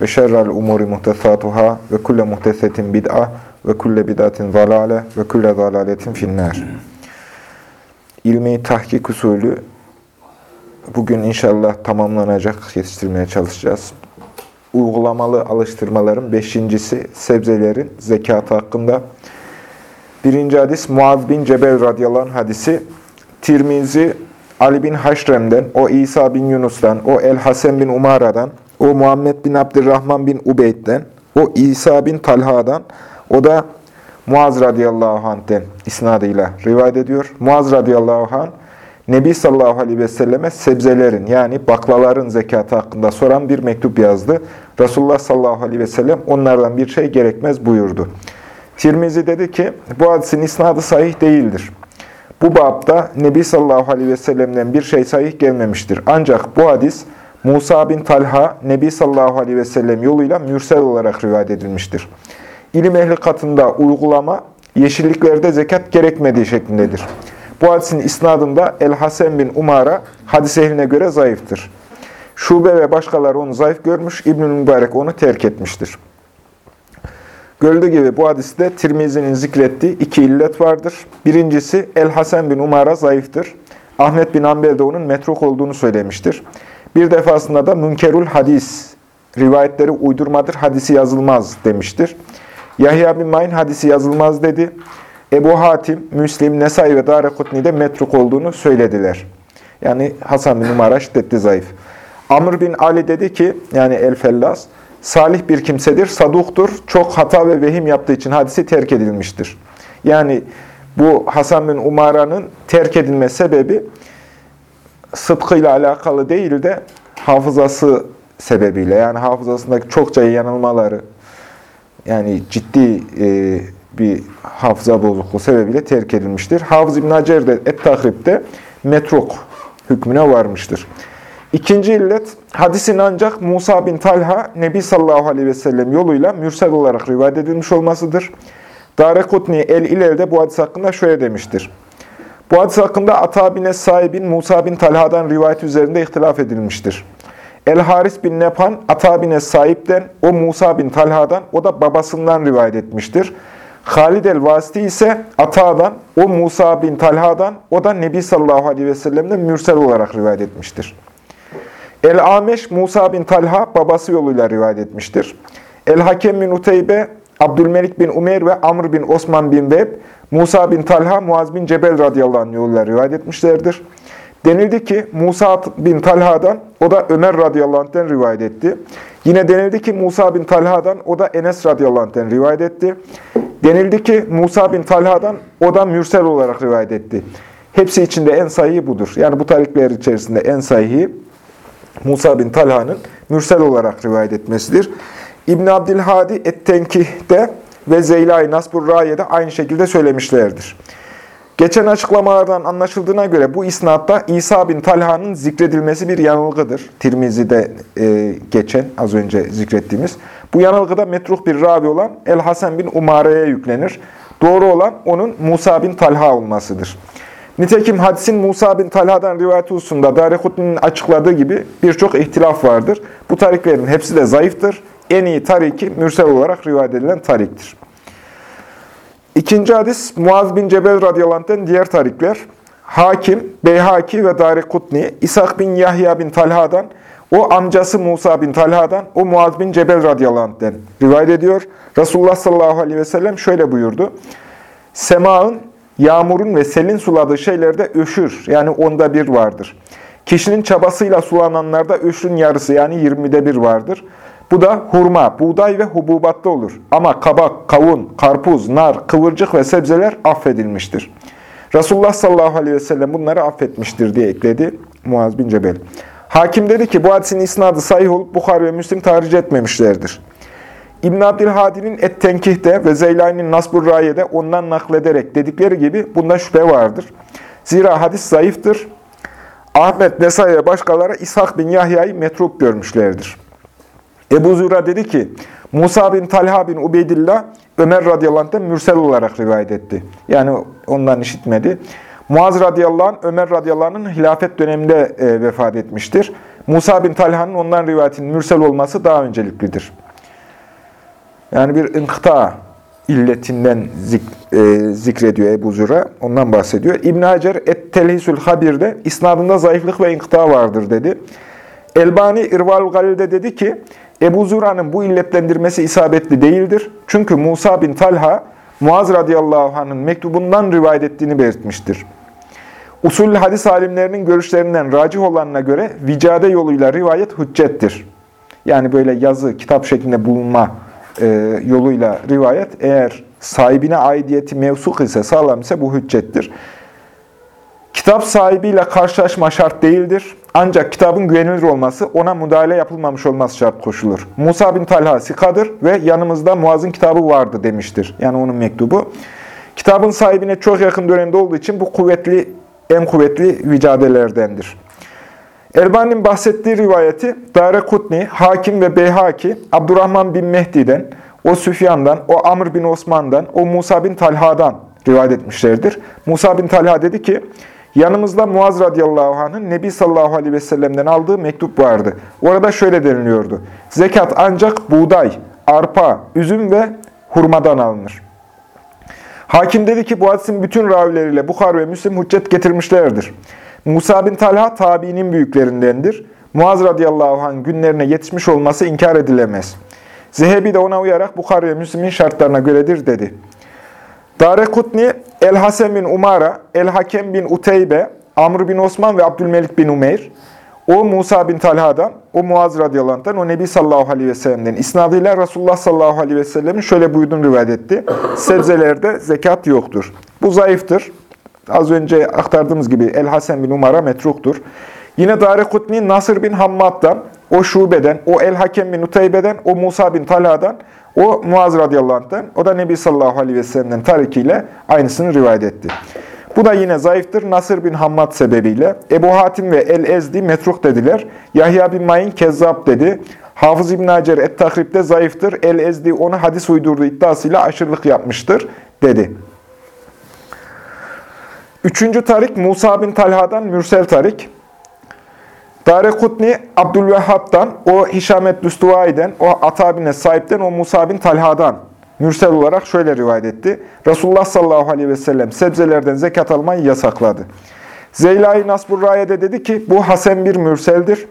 ve şerrel umuri muhtesatuhâ ve kulle muhtesetin bid'a ve kulle bid'atin zalale ve kulle zalaletin finnâr. İlmi tahkik usulü bugün inşallah tamamlanacak, yetiştirmeye çalışacağız. Uygulamalı alıştırmaların beşincisi sebzelerin zekatı hakkında. Birinci hadis Muaz bin Cebel radıyallahu hadisi. Tirmizi Ali bin Haşrem'den, o İsa bin Yunus'tan, o El-Hasen bin Umara'dan, o Muhammed bin Abdurrahman bin Ubeyd'den, o İsa bin Talha'dan, o da Muaz radıyallahu anh'ten isnadıyla rivayet ediyor. Muaz radıyallahu anh, Nebi sallallahu aleyhi ve selleme sebzelerin yani baklaların zekatı hakkında soran bir mektup yazdı. Resulullah sallallahu aleyhi ve sellem onlardan bir şey gerekmez buyurdu. Tirmizi dedi ki bu hadisin isnadı sahih değildir. Bu babda Nebi sallallahu aleyhi ve sellem'den bir şey sahih gelmemiştir. Ancak bu hadis Musa bin Talha, Nebi sallallahu aleyhi ve sellem yoluyla mürsel olarak rivayet edilmiştir. İlim ehli katında uygulama, yeşilliklerde zekat gerekmediği şeklindedir. Bu hadisin isnadında El-Hasen bin Umara hadis ehline göre zayıftır. Şube ve başkaları onu zayıf görmüş, İbn-i Mübarek onu terk etmiştir. Gördüğü gibi bu hadiste Tirmizi'nin zikrettiği iki illet vardır. Birincisi El-Hasen bin Umara zayıftır. Ahmet bin Ambel de onun metruk olduğunu söylemiştir. Bir defasında da münkerul hadis, rivayetleri uydurmadır, hadisi yazılmaz demiştir. Yahya bin Mayn hadisi yazılmaz dedi. Ebu Hatim, Müslim, Nesai ve Darekutni'de metruk olduğunu söylediler. Yani Hasan bin Umara şiddetli zayıf. Amr bin Ali dedi ki, yani El-Fellas, salih bir kimsedir, saduktur, çok hata ve vehim yaptığı için hadisi terk edilmiştir. Yani bu Hasan bin Umara'nın terk edilme sebebi sıdkıyla alakalı değil de hafızası sebebiyle. Yani hafızasındaki çokça yanılmaları, yani ciddi e, bir hafıza bozukluğu sebebiyle terk edilmiştir. Hafız İbn Hacer de Et-Tahrib'de metruk hükmüne varmıştır. İkinci illet, hadisin ancak Musa bin Talha, Nebi sallallahu aleyhi ve sellem yoluyla mürsel olarak rivayet edilmiş olmasıdır. Darekutni el-İlel'de bu hadis hakkında şöyle demiştir. Bu hadis hakkında Ata bin Es-Sahib'in Musa bin Talha'dan rivayet üzerinde ihtilaf edilmiştir. El-Haris bin Nepan, Ata bin Es-Sahib'den, o Musa bin Talha'dan, o da babasından rivayet etmiştir. Halid el-Vasiti ise Ata'dan, o Musa bin Talha'dan, o da Nebi sallallahu aleyhi ve sellem'den mürsel olarak rivayet etmiştir. El-Ameş, Musa bin Talha, babası yoluyla rivayet etmiştir. El-Hakem bin Uteybe, Abdülmelik bin Umeyr ve Amr bin Osman bin Veb, Musa bin Talha, Muaz bin Cebel radıyallahu anh yoluyla rivayet etmişlerdir. Denildi ki Musa bin Talha'dan, o da Ömer radıyallahu anh'ten rivayet etti. Yine denildi ki Musa bin Talha'dan, o da Enes radıyallahu anh'ten rivayet etti. Denildi ki Musa bin Talha'dan, o da mürsel olarak rivayet etti. Hepsi içinde en sahihi budur. Yani bu tarikler içerisinde en sahihi Musa bin Talha'nın mürsel olarak rivayet etmesidir. İbn Abdülhadi Et-Tenkih'de ve Zeyla-i Nasbur Raye'de aynı şekilde söylemişlerdir. Geçen açıklamalardan anlaşıldığına göre bu isnatta İsa bin Talha'nın zikredilmesi bir yanılgıdır. Tirmizi'de e, geçen, az önce zikrettiğimiz. Bu yanılgıda metruh bir ravi olan El-Hasan bin Umare'ye yüklenir. Doğru olan onun Musa bin Talha olmasıdır. Nitekim hadisin Musa bin Talha'dan rivayeti hususunda Darikutni'nin açıkladığı gibi birçok ihtilaf vardır. Bu tariklerin hepsi de zayıftır. En iyi tariki mürsel olarak rivayet edilen tariktir. İkinci hadis Muaz bin Cebel radıyallahu diğer tarikler. Hakim, Beyhaki ve Darikutni, İshak bin Yahya bin Talha'dan, o amcası Musa bin Talha'dan, o Muaz bin Cebel radıyallahu rivayet ediyor. Resulullah sallallahu aleyhi ve sellem şöyle buyurdu. Sema'ın, yağmurun ve selin suladığı şeylerde öşür, yani onda bir vardır. Kişinin çabasıyla sulananlarda öşrün yarısı, yani yirmide bir vardır. Bu da hurma, buğday ve hububatta olur. Ama kabak, kavun, karpuz, nar, kıvırcık ve sebzeler affedilmiştir. Resulullah sallallahu aleyhi ve sellem bunları affetmiştir diye ekledi Muaz bin Cebel. Hakim dedi ki bu hadisin isnadı sahih olup Bukhari ve Müslim tahric etmemişlerdir. İbn Abdülhadi'nin Et-Tenkih'te ve Zeylani'nin Nasbur Raye'de ondan naklederek dedikleri gibi bunda şüphe vardır. Zira hadis zayıftır. Ahmet, Nesai ve başkaları İshak bin Yahya'yı metruk görmüşlerdir. Ebu Züra dedi ki, Musa bin Talha bin Ubeydillah, Ömer radıyallahu anh'tan mürsel olarak rivayet etti. Yani ondan işitmedi. Muaz radıyallahu anh, Ömer radıyallahu anh'ın hilafet döneminde e, vefat etmiştir. Musa bin Talha'nın ondan rivayetinin mürsel olması daha önceliklidir. Yani bir inkıta illetinden zik, e, zikrediyor Ebu Züra. Ondan bahsediyor. İbn Hacer Et-Telhisül Habir'de isnadında zayıflık ve inkıta vardır dedi. Elbani İrval Galil'de dedi ki Ebu Züra'nın bu illetlendirmesi isabetli değildir. Çünkü Musa bin Talha Muaz radıyallahu anh'ın mektubundan rivayet ettiğini belirtmiştir. Usul hadis alimlerinin görüşlerinden racih olanına göre vicade yoluyla rivayet hüccettir. Yani böyle yazı, kitap şeklinde bulunma e, yoluyla rivayet eğer sahibine aidiyeti mevsuk ise, sağlam ise bu hüccettir. Kitap sahibiyle karşılaşma şart değildir. Ancak kitabın güvenilir olması, ona müdahale yapılmamış olması şart koşulur. Musa bin Talha sikadır ve yanımızda Muaz'ın kitabı vardı demiştir. Yani onun mektubu. Kitabın sahibine çok yakın dönemde olduğu için bu kuvvetli, en kuvvetli vicadelerdendir. Elbani'nin bahsettiği rivayeti Dare Kutni, Hakim ve Beyhaki, Abdurrahman bin Mehdi'den, o Süfyan'dan, o Amr bin Osman'dan, o Musa bin Talha'dan rivayet etmişlerdir. Musa bin Talha dedi ki, yanımızda Muaz radıyallahu anh'ın Nebi sallallahu aleyhi ve sellem'den aldığı mektup vardı. Orada şöyle deniliyordu. Zekat ancak buğday, arpa, üzüm ve hurmadan alınır. Hakim dedi ki bu hadisin bütün ravileriyle Bukhar ve Müslim hüccet getirmişlerdir. Musa bin Talha tabiinin büyüklerindendir. Muaz radıyallahu anh günlerine yetişmiş olması inkar edilemez. Zehebi de ona uyarak Bukhari ve Müslim'in şartlarına göredir dedi. Dare Kutni, El-Hasen bin Umara, El-Hakem bin Uteybe, Amr bin Osman ve Abdülmelik bin Umeyr, o Musa bin Talha'dan, o Muaz radıyallahu o Nebi sallallahu aleyhi ve sellem'den isnadıyla Resulullah sallallahu aleyhi ve sellemin şöyle buyurduğunu rivayet etti. Sebzelerde zekat yoktur. Bu zayıftır. Az önce aktardığımız gibi El-Hasen bin Umara metruktur. Yine Dare Kutni Nasır bin Hammad'dan, o Şube'den, o El-Hakem bin Uteybe'den, o Musa bin Talha'dan, o Muaz radıyallahu anh'tan, o da Nebi sallallahu aleyhi ve sellem'den tarikiyle aynısını rivayet etti. Bu da yine zayıftır. Nasır bin Hammad sebebiyle. Ebu Hatim ve El-Ezdi metruk dediler. Yahya bin Mayin kezzap dedi. Hafız İbn Hacer Et-Takrib'de zayıftır. El-Ezdi onu hadis uydurduğu iddiasıyla aşırılık yapmıştır dedi. Üçüncü tarik Musa bin Talha'dan Mürsel tarik. Dare Kutni Abdülvehhab'dan, o Hişamet Düstuvai'den, o Ata bin sahipten, o Musa bin Talha'dan mürsel olarak şöyle rivayet etti. Resulullah sallallahu aleyhi ve sellem sebzelerden zekat almayı yasakladı. Zeylai Nasburra'ya dedi ki bu Hasen bir mürseldir.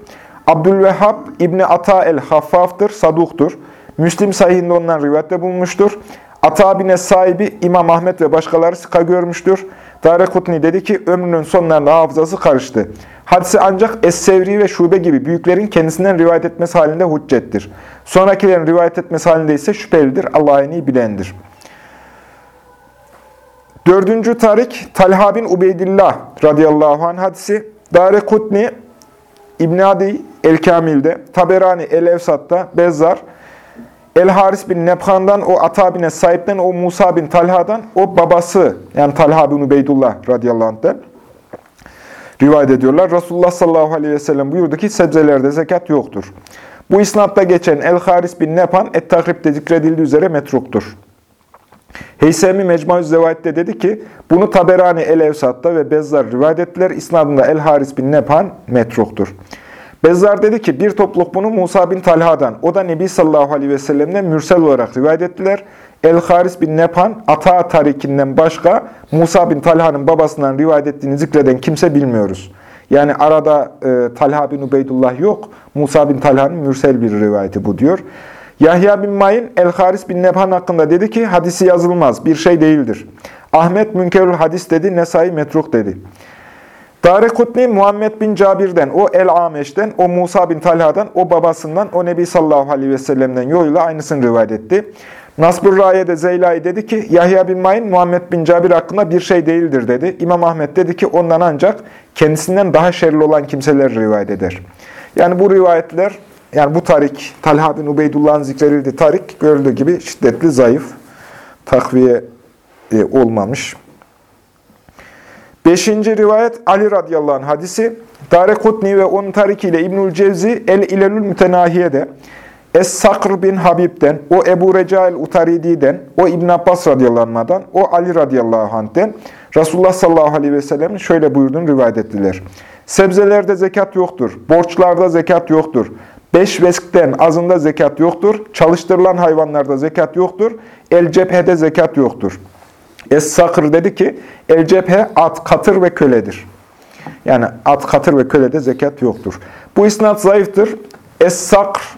Abdülvehhab İbni Ata el-Haffaf'tır, saduktur. Müslim sahihinde ondan rivayette bulmuştur. Ata bin sahibi İmam Ahmet ve başkaları sıka görmüştür. Darekutni dedi ki ömrünün sonlarında hafızası karıştı. Hadisi ancak Es-Sevri ve Şube gibi büyüklerin kendisinden rivayet etmesi halinde hüccettir. Sonrakilerin rivayet etmesi halinde ise şüphelidir. Allah en iyi bilendir. Dördüncü tarik Talha bin Ubeydillah radıyallahu anh hadisi. Dare Kutni İbn Adi El-Kamil'de, Taberani El-Evsat'ta, Bezzar, El-Haris bin Nebhan'dan, o Ata bin Sahip'ten, o Musa bin Talha'dan, o babası yani Talha bin Ubeydullah radıyallahu anh'den rivayet ediyorlar. Resulullah sallallahu aleyhi ve sellem buyurdu ki sebzelerde zekat yoktur. Bu isnatta geçen El-Haris bin Nepan Et-Takrib'de zikredildiği üzere metruktur. Heysemi Mecmuaz Zevahit'te dedi ki, bunu Taberani El-Evsat'ta ve Bezzar rivayet ettiler. İsnadında El-Haris bin Nepan metruktur. Bezzar dedi ki, bir topluluk bunu Musa bin Talha'dan, o da Nebi sallallahu aleyhi ve sellem'den mürsel olarak rivayet ettiler. El-Haris bin Nepan, Ata tarikinden başka Musa bin Talha'nın babasından rivayet ettiğini zikreden kimse bilmiyoruz. Yani arada e, Talha bin Ubeydullah yok. Musa bin Talha'nın mürsel bir rivayeti bu diyor. Yahya bin Mayin El-Haris bin Nebhan hakkında dedi ki hadisi yazılmaz, bir şey değildir. Ahmet Münkerül Hadis dedi, Nesai Metruk dedi. Dare Kutni Muhammed bin Cabir'den, o El-Ameş'ten, o Musa bin Talha'dan, o babasından, o Nebi sallallahu aleyhi ve sellem'den yoluyla aynısını rivayet etti. Nasbur Raye de Zeylai dedi ki, Yahya bin Mayin Muhammed bin Cabir hakkında bir şey değildir dedi. İmam Ahmet dedi ki, ondan ancak kendisinden daha şerli olan kimseler rivayet eder. Yani bu rivayetler, yani bu tarik, Talha bin Ubeydullah'ın zikredildiği tarik görüldüğü gibi şiddetli, zayıf, takviye e, olmamış. Beşinci rivayet Ali radıyallahu anh hadisi. Darekutni ve onun tarikiyle İbnül Cevzi El-İlelül Mütenahiye'de Es-Sakr bin Habib'den, o Ebu Recail Utaridi'den, o İbn Abbas radıyallahu o Ali radıyallahu anh'den Resulullah sallallahu aleyhi ve sellem'in şöyle buyurduğunu rivayet ettiler. Sebzelerde zekat yoktur, borçlarda zekat yoktur, beş veskten azında zekat yoktur, çalıştırılan hayvanlarda zekat yoktur, el cephede zekat yoktur. Es-Sakr dedi ki, el cephe at, katır ve köledir. Yani at, katır ve kölede zekat yoktur. Bu isnat zayıftır. Es-Sakr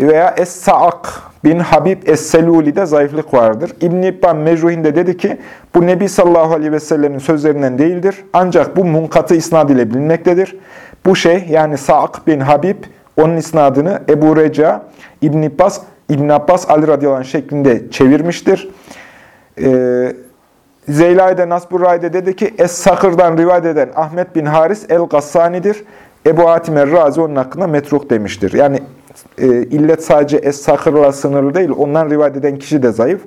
veya Es-Sa'ak bin Habib Es-Seluli'de zayıflık vardır. İbn-i İbban Mecruhinde dedi ki, bu Nebi sallallahu aleyhi ve sellemin sözlerinden değildir. Ancak bu munkatı isnad ile bilinmektedir. Bu şey yani Sa'ak bin Habib, onun isnadını Ebu Reca, İbn Abbas, İbn Abbas Ali radıyallahu anh şeklinde çevirmiştir. Ee, Zeyla'da Nasburra'da dedi ki Es-Sakır'dan rivayet eden Ahmet bin Haris el-Gassani'dir. Ebu Hatim el-Razi onun hakkında metruk demiştir. Yani e, illet sadece Es-Sakır'la sınırlı değil, ondan rivayet eden kişi de zayıf.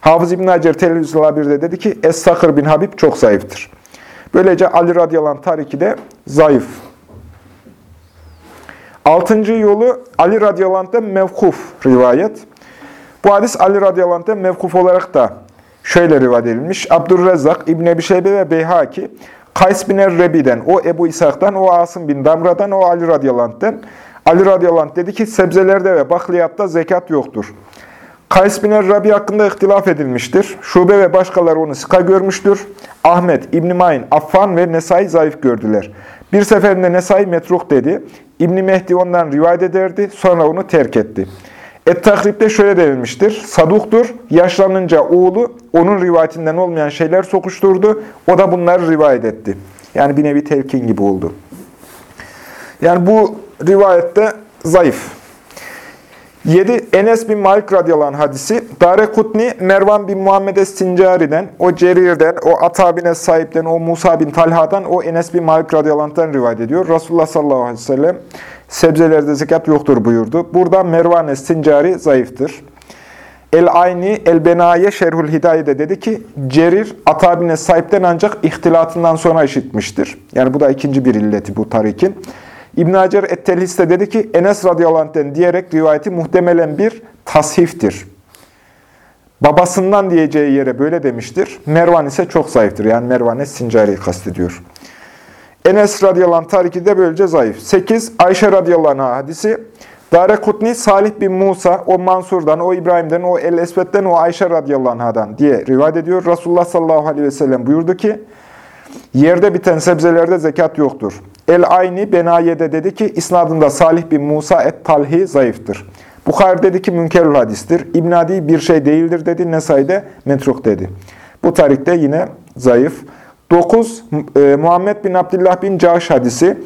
Hafız İbn Hacer Televizyon Labir'de dedi ki Es-Sakır bin Habib çok zayıftır. Böylece Ali radıyallahu tariki de zayıf. Altıncı yolu Ali radıyallahu mevkuf rivayet. Bu hadis Ali radıyallahu mevkuf olarak da şöyle rivayet edilmiş. Abdurrezzak, İbn Ebi Şeybe ve Beyhaki, Kays bin Errebi'den, o Ebu İshak'tan, o Asım bin Damra'dan, o Ali radıyallahu. Ali radıyallahu anh dedi ki, sebzelerde ve bakliyatta zekat yoktur. Kays bin Errabi hakkında ihtilaf edilmiştir. Şube ve başkaları onu sıka görmüştür. Ahmet, İbn Mayn, Affan ve Nesai zayıf gördüler. Bir seferinde Nesai metruk dedi. İbn Mehdi ondan rivayet ederdi, sonra onu terk etti. Et-Takrib'de şöyle denilmiştir. Saduktur, yaşlanınca oğlu onun rivayetinden olmayan şeyler sokuşturdu. O da bunları rivayet etti. Yani bir nevi telkin gibi oldu. Yani bu rivayette zayıf. 7. Enes bin Malik radıyallahu hadisi. Dare Kutni, Mervan bin Muhammed Es-Sincari'den, o Cerir'den, o Ata bin Es-Sahip'ten, o Musa bin Talha'dan, o Enes bin Malik radıyallahu rivayet ediyor. Resulullah sallallahu aleyhi ve sellem sebzelerde zekat yoktur buyurdu. Burada Mervan Es-Sincari zayıftır. El-Ayni, El-Benaye Şerhül Hidaye'de dedi ki, Cerir, Ata bin Es-Sahip'ten ancak ihtilatından sonra işitmiştir. Yani bu da ikinci bir illeti bu tarikin. İbn Hacer et-Telhis'te dedi ki Enes radıyallahu anh'ten diyerek rivayeti muhtemelen bir tasiftir. Babasından diyeceği yere böyle demiştir. Mervan ise çok zayıftır. Yani Mervan es-Sincari'yi kastediyor. Enes radıyallahu tariki de böylece zayıf. 8. Ayşe radıyallahu hadisi. Dare Kutni, Salih bin Musa, o Mansur'dan, o İbrahim'den, o El-Esved'den, o Ayşe radıyallahu anh'dan diye rivayet ediyor. Resulullah sallallahu aleyhi ve sellem buyurdu ki, Yerde biten sebzelerde zekat yoktur. El-Ayni Benaye'de dedi ki, isnadında Salih bin Musa et-Talhi zayıftır. Bukhari dedi ki münkerül hadistir. İbn Adi bir şey değildir dedi. Nesai'de metruk dedi. Bu tarihte yine zayıf. 9. E, Muhammed bin Abdullah bin Caş hadisi.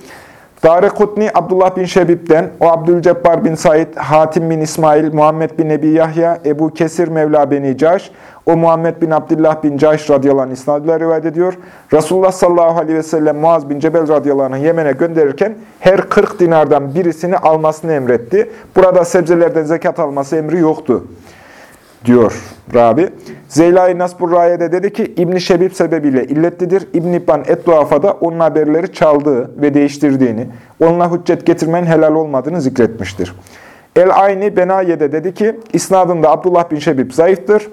Dare Kutni Abdullah bin Şebib'den, o Abdülcebbar bin Said, Hatim bin İsmail, Muhammed bin Ebi Yahya, Ebu Kesir Mevla beni Caş, o Muhammed bin Abdullah bin Caş radıyallahu anh isnadıyla rivayet ediyor. Resulullah sallallahu aleyhi ve sellem Muaz bin Cebel radıyallahu Yemen'e gönderirken her 40 dinardan birisini almasını emretti. Burada sebzelerden zekat alması emri yoktu diyor Rabi. Zeyla-i Nasburra'ya de dedi ki İbn-i Şebib sebebiyle illetlidir. İbn-i İbban Et-Duafa'da onun haberleri çaldığı ve değiştirdiğini, onunla hüccet getirmenin helal olmadığını zikretmiştir. El-Ayni Benaye'de dedi ki İsnadında Abdullah bin Şebib zayıftır.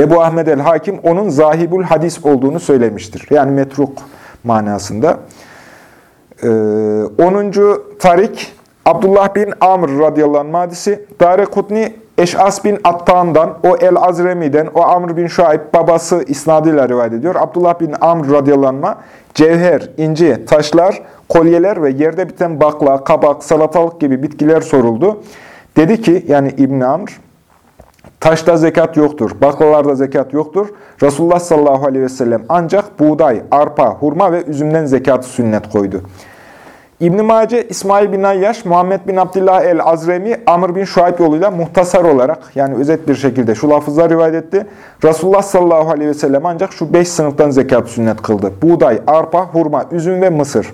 Ebu Ahmed el-Hakim onun zahibul hadis olduğunu söylemiştir. Yani metruk manasında. Ee, 10. Tarik Abdullah bin Amr radıyallahu anh hadisi. Dare Kutni Eş'as bin Attan'dan, o El-Azremi'den, o Amr bin Şuayb babası isnadıyla rivayet ediyor. Abdullah bin Amr radıyallahu cevher, inci, taşlar, kolyeler ve yerde biten bakla, kabak, salatalık gibi bitkiler soruldu. Dedi ki, yani İbn Amr, taşta zekat yoktur, baklalarda zekat yoktur. Resulullah sallallahu aleyhi ve sellem ancak buğday, arpa, hurma ve üzümden zekatı sünnet koydu. İbn-i Mace, İsmail bin Ayyaş, Muhammed bin Abdullah el-Azremi, Amr bin Şuayb yoluyla muhtasar olarak, yani özet bir şekilde şu lafızlar rivayet etti. Resulullah sallallahu aleyhi ve sellem ancak şu beş sınıftan zekat sünnet kıldı. Buğday, arpa, hurma, üzüm ve mısır.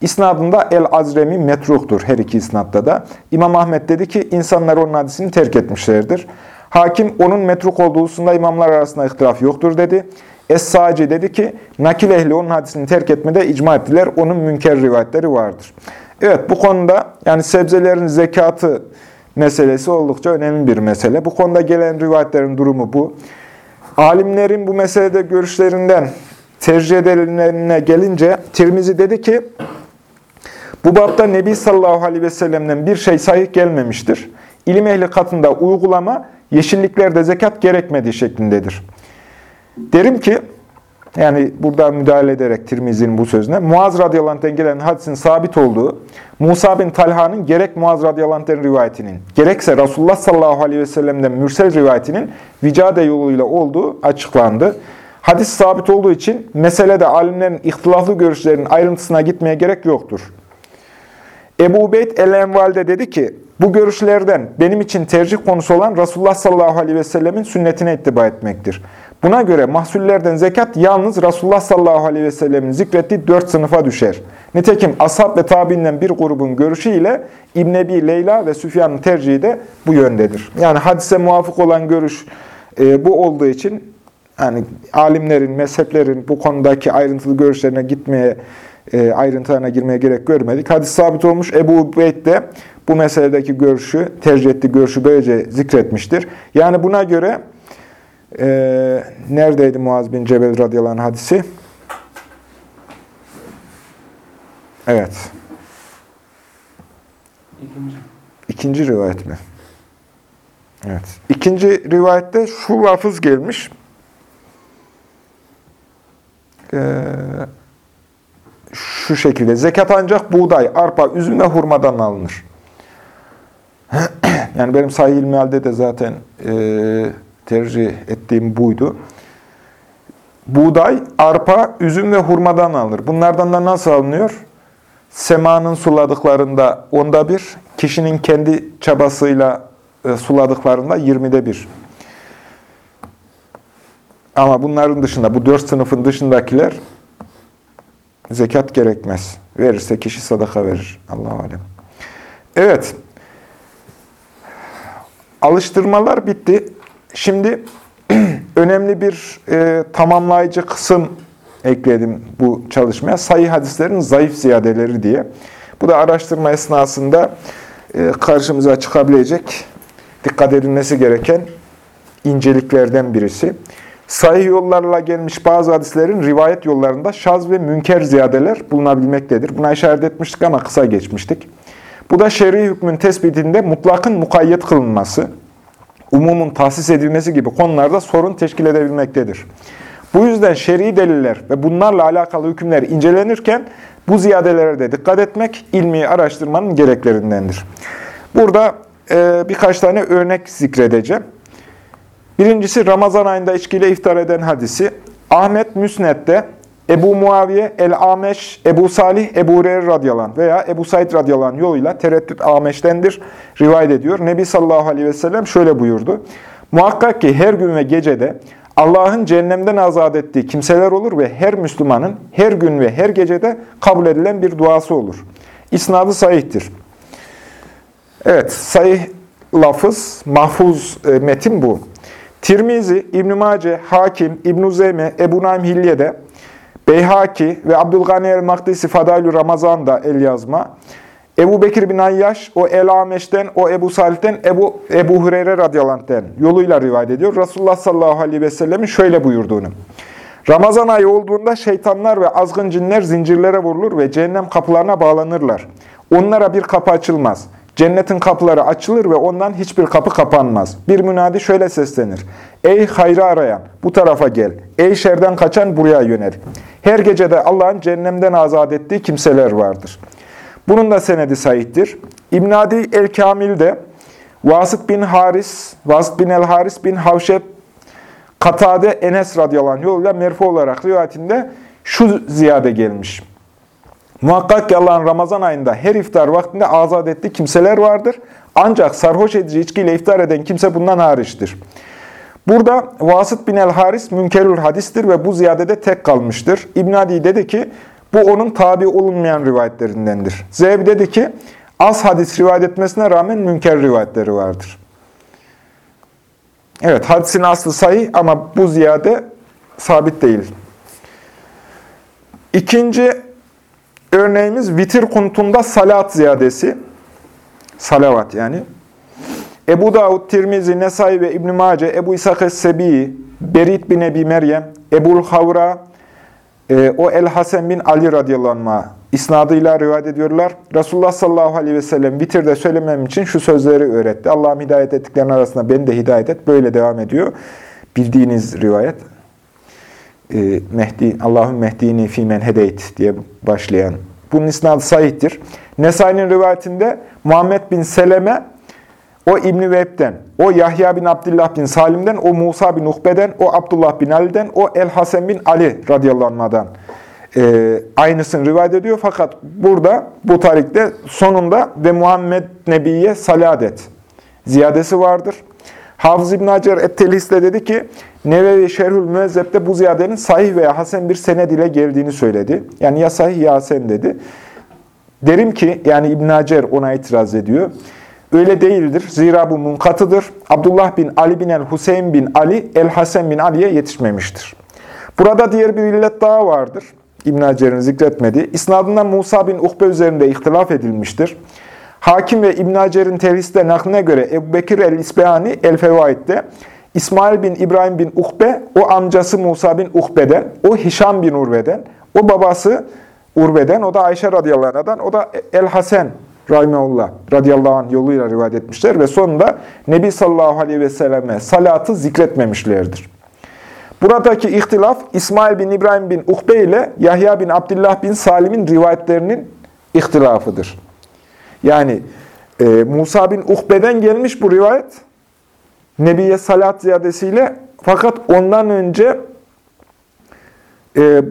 İsnadında el-Azremi metruhtur her iki isnatta da. İmam Ahmet dedi ki insanlar onun hadisini terk etmişlerdir. Hakim onun metruk olduğu hususunda imamlar arasında ihtilaf yoktur dedi. Es-Saci dedi ki, nakil ehli onun hadisini terk etmede icma ettiler. Onun münker rivayetleri vardır. Evet bu konuda yani sebzelerin zekatı meselesi oldukça önemli bir mesele. Bu konuda gelen rivayetlerin durumu bu. Alimlerin bu meselede görüşlerinden tercih edilenlerine gelince Tirmizi dedi ki, bu babda Nebi sallallahu aleyhi ve sellem'den bir şey sahih gelmemiştir. İlim ehli katında uygulama, yeşilliklerde zekat gerekmediği şeklindedir. Derim ki, yani burada müdahale ederek Tirmizi'nin bu sözüne, Muaz radıyallahu gelen hadisin sabit olduğu, Musa bin Talha'nın gerek Muaz radıyallahu rivayetinin, gerekse Resulullah sallallahu aleyhi ve sellem'den mürsel rivayetinin vicade yoluyla olduğu açıklandı. Hadis sabit olduğu için meselede alimlerin ihtilaflı görüşlerinin ayrıntısına gitmeye gerek yoktur. Ebu Ubeyd el-Enval'de dedi ki, bu görüşlerden benim için tercih konusu olan Resulullah sallallahu aleyhi ve sellemin sünnetine ittiba etmektir. Buna göre mahsullerden zekat yalnız Resulullah sallallahu aleyhi ve sellemin zikrettiği dört sınıfa düşer. Nitekim ashab ve tabiinden bir grubun görüşüyle İbn Ebi Leyla ve Süfyan'ın tercihi de bu yöndedir. Yani hadise muvafık olan görüş e, bu olduğu için yani alimlerin, mezheplerin bu konudaki ayrıntılı görüşlerine gitmeye, e, ayrıntılarına girmeye gerek görmedik. Hadis sabit olmuş. Ebu Ubeyd de bu meseledeki görüşü, tercih ettiği görüşü böylece zikretmiştir. Yani buna göre e, neredeydi Muaz bin Cebel radıyallahu anh hadisi? Evet. İkinci. İkinci rivayet mi? Evet. İkinci rivayette şu lafız gelmiş. Ee, şu şekilde. Zekat ancak buğday, arpa, üzüm ve hurmadan alınır. yani benim sahih ilmihalde de zaten e, tercih ettiğim buydu. Buğday, arpa, üzüm ve hurmadan alınır. Bunlardan da nasıl alınıyor? Semanın suladıklarında onda bir, kişinin kendi çabasıyla e, suladıklarında yirmide bir. Ama bunların dışında, bu dört sınıfın dışındakiler zekat gerekmez. Verirse kişi sadaka verir. Allah alem. Evet. Alıştırmalar bitti. Şimdi önemli bir e, tamamlayıcı kısım ekledim bu çalışmaya. Sayı hadislerin zayıf ziyadeleri diye. Bu da araştırma esnasında e, karşımıza çıkabilecek, dikkat edilmesi gereken inceliklerden birisi. Sahih yollarla gelmiş bazı hadislerin rivayet yollarında şaz ve münker ziyadeler bulunabilmektedir. Buna işaret etmiştik ama kısa geçmiştik. Bu da şer'i hükmün tespitinde mutlakın mukayyet kılınması, umumun tahsis edilmesi gibi konularda sorun teşkil edebilmektedir. Bu yüzden şer'i deliller ve bunlarla alakalı hükümler incelenirken bu ziyadelere de dikkat etmek ilmi araştırmanın gereklerindendir. Burada e, birkaç tane örnek zikredeceğim. Birincisi Ramazan ayında içkiyle iftar eden hadisi. Ahmet Müsnet'te Ebu Muaviye, El-Ameş, Ebu Salih, Ebu Hureyre radyalan veya Ebu Said radyalan yoluyla tereddüt Ameş'tendir rivayet ediyor. Nebi sallallahu aleyhi ve sellem şöyle buyurdu. Muhakkak ki her gün ve gecede Allah'ın cehennemden azat ettiği kimseler olur ve her Müslümanın her gün ve her gecede kabul edilen bir duası olur. İsnadı sahihtir. Evet, sahih lafız, mahfuz e, metin bu. Tirmizi, İbn-i Mace, Hakim, İbn-i Zeyme, Ebu Naim Hilye'de, Beyhaki ve Abdülgani el-Makdisi Fadailü Ramazan'da el yazma. Ebu Bekir bin Ayyaş, o El-Ameş'ten, o Ebu Salih'ten, Ebu, Ebu Hureyre radıyallahu yoluyla rivayet ediyor. Resulullah sallallahu aleyhi ve sellemin şöyle buyurduğunu. Ramazan ayı olduğunda şeytanlar ve azgın cinler zincirlere vurulur ve cehennem kapılarına bağlanırlar. Onlara bir kapı açılmaz. Cennetin kapıları açılır ve ondan hiçbir kapı kapanmaz. Bir münadi şöyle seslenir. Ey hayrı arayan bu tarafa gel. Ey şerden kaçan buraya yönel. Her gecede Allah'ın cehennemden azat ettiği kimseler vardır. Bunun da senedi sahiptir. İbn Adi el-Kamil'de Vasıt bin Haris, Vasıt bin el-Haris bin Havşep Katade Enes radıyallahu anh yoluyla merfu olarak rivayetinde şu ziyade gelmiş. Muhakkak ki Allah'ın Ramazan ayında her iftar vaktinde azat ettiği kimseler vardır. Ancak sarhoş edici içkiyle iftar eden kimse bundan hariçtir. Burada Vasıt bin el-Haris münkerül hadistir ve bu ziyadede tek kalmıştır. İbn Adi dedi ki bu onun tabi olunmayan rivayetlerindendir. Zehebi dedi ki az hadis rivayet etmesine rağmen münker rivayetleri vardır. Evet hadisin aslı sahih ama bu ziyade sabit değil. İkinci örneğimiz vitir kunutunda salat ziyadesi. Salavat yani. Ebu Davud, Tirmizi, Nesai ve İbn-i Mace, Ebu İshak Es-Sebi, Berit bin Ebi Meryem, Ebul Havra, e, o El-Hasen bin Ali radıyallahu isnadıyla rivayet ediyorlar. Resulullah sallallahu aleyhi ve sellem vitirde söylemem için şu sözleri öğretti. Allah'ım hidayet ettiklerinin arasında beni de hidayet et. Böyle devam ediyor. Bildiğiniz rivayet. E, Mehdi, Allah'ın mehdini fimen hedeyt diye başlayan. Bunun isnadı sahihtir. Nesai'nin rivayetinde Muhammed bin Seleme o İbn-i Vehb'den, o Yahya bin Abdullah bin Salim'den, o Musa bin Ukbe'den, o Abdullah bin Ali'den, o El-Hasen bin Ali radıyallahu anh'dan e, aynısını rivayet ediyor. Fakat burada, bu tarihte sonunda ve Muhammed Nebi'ye saladet ziyadesi vardır. Hafız İbn Hacer Et-Telhis'te dedi ki, Nevevi Şerhül Müezzeb'de bu ziyadenin sahih veya hasen bir sened ile geldiğini söyledi. Yani ya sahih ya hasen dedi. Derim ki, yani İbn Hacer ona itiraz ediyor. Öyle değildir. Zira bu munkatıdır. Abdullah bin Ali bin el-Hüseyin bin Ali, el-Hasen bin Ali'ye yetişmemiştir. Burada diğer bir illet daha vardır. İbn Hacer'in zikretmediği. İsnadından Musa bin Uhbe üzerinde ihtilaf edilmiştir. Hakim ve İbn Hacer'in terhiste nakline göre Ebu Bekir el-İsbehani el-Fevaid'de İsmail bin İbrahim bin Uhbe, o amcası Musa bin Uhbe'den, o Hişam bin Urve'den, o babası Urve'den, o da Ayşe radıyallahu anh'dan, o da El-Hasen Rahimeullah radıyallahu anh yoluyla rivayet etmişler ve sonunda Nebi sallallahu aleyhi ve selleme salatı zikretmemişlerdir. Buradaki ihtilaf İsmail bin İbrahim bin Uhbe ile Yahya bin Abdullah bin Salim'in rivayetlerinin ihtilafıdır. Yani e, Musa bin Uhbe'den gelmiş bu rivayet Nebiye salat ziyadesiyle fakat ondan önce e,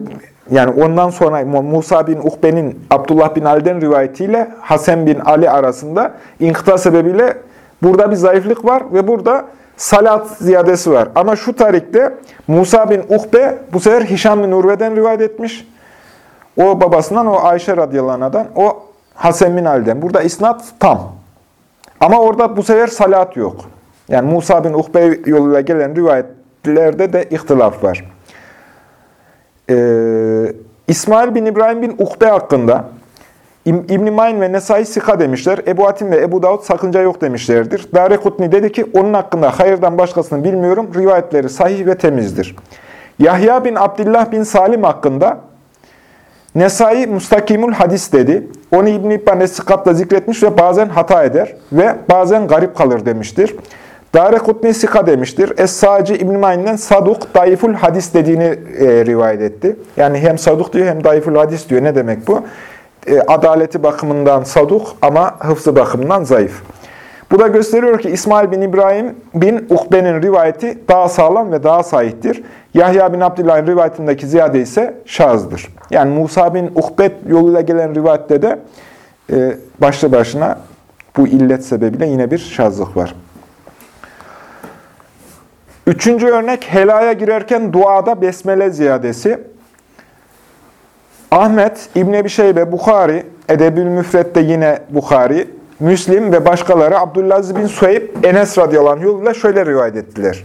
yani ondan sonra Musa bin Uhbe'nin Abdullah bin Ali'den rivayetiyle Hasan bin Ali arasında inkıta sebebiyle burada bir zayıflık var ve burada salat ziyadesi var. Ama şu tarihte Musa bin Uhbe bu sefer Hişam bin Urve'den rivayet etmiş. O babasından, o Ayşe radıyallahu anh'dan, o Hasan bin Ali'den. Burada isnat tam. Ama orada bu sefer salat yok. Yani Musa bin Uhbe yoluyla gelen rivayetlerde de ihtilaf var. Ee, İsmail bin İbrahim bin Ukbe hakkında İbn-i ve Nesai Sika demişler. Ebu Hatim ve Ebu Davud sakınca yok demişlerdir. Darekutni dedi ki onun hakkında hayırdan başkasını bilmiyorum. Rivayetleri sahih ve temizdir. Yahya bin Abdullah bin Salim hakkında Nesai mustakimul hadis dedi. Onu İbn-i İbban Esikat'la zikretmiş ve bazen hata eder ve bazen garip kalır demiştir. Dare Kutni Sika demiştir. Es-Saci İbn-i Mayn'den Saduk Dayiful Hadis dediğini e, rivayet etti. Yani hem Saduk diyor hem Dayiful Hadis diyor. Ne demek bu? E, adaleti bakımından Saduk ama hıfzı bakımından zayıf. Bu da gösteriyor ki İsmail bin İbrahim bin Ukbe'nin rivayeti daha sağlam ve daha sahihtir. Yahya bin Abdullah'ın rivayetindeki ziyade ise şazdır. Yani Musa bin Ukbe yoluyla gelen rivayette de e, başlı başına bu illet sebebiyle yine bir şazlık var. Üçüncü örnek helaya girerken duada besmele ziyadesi. Ahmet, İbn Ebi Şeybe, Bukhari, Edebül Müfret'te yine Bukhari, Müslim ve başkaları Abdüllaziz bin Suheyb, Enes radıyallahu yoluyla şöyle rivayet ettiler.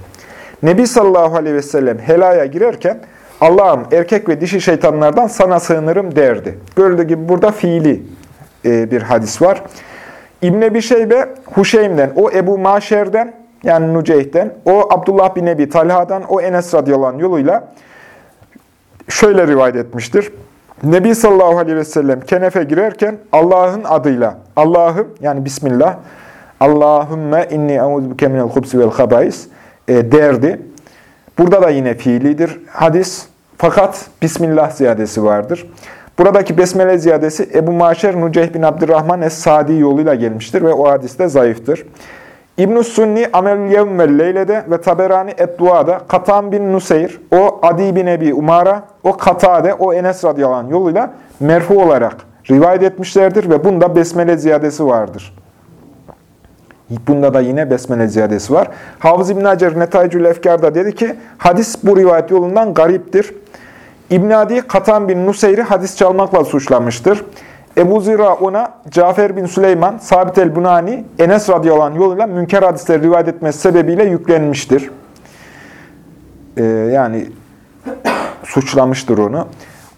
Nebi sallallahu aleyhi ve sellem helaya girerken Allah'ım erkek ve dişi şeytanlardan sana sığınırım derdi. Gördüğü gibi burada fiili e, bir hadis var. İbn Ebi Şeybe Huşeym'den, o Ebu Maşer'den, yani Nuceyh'den, o Abdullah bin Ebi Talha'dan, o Enes radıyallahu yoluyla şöyle rivayet etmiştir. Nebi sallallahu aleyhi ve sellem kenefe girerken Allah'ın adıyla, Allah'ım yani Bismillah, Allahümme inni euzubike minel hubsi vel habais e, derdi. Burada da yine fiilidir hadis. Fakat Bismillah ziyadesi vardır. Buradaki besmele ziyadesi Ebu Maşer Nuceyh bin Abdurrahman Es-Sadi yoluyla gelmiştir ve o hadis de zayıftır. İbn-i Sunni Amel Leyle'de ve Taberani Et-Dua'da Katan bin Nuseyr, o Adi bin Ebi Umara, o Katade, o Enes radıyallahu anh yoluyla merfu olarak rivayet etmişlerdir ve bunda besmele ziyadesi vardır. Bunda da yine besmele ziyadesi var. Hafız İbn Hacer Netaycül Efkar'da dedi ki, hadis bu rivayet yolundan gariptir. İbn Adi Katan bin Nuseyr'i hadis çalmakla suçlamıştır. Ebu Zira ona Cafer bin Süleyman, Sabit el-Bunani, Enes radıyallahu anh yoluyla münker hadisleri rivayet etmesi sebebiyle yüklenmiştir. Ee, yani suçlamıştır onu.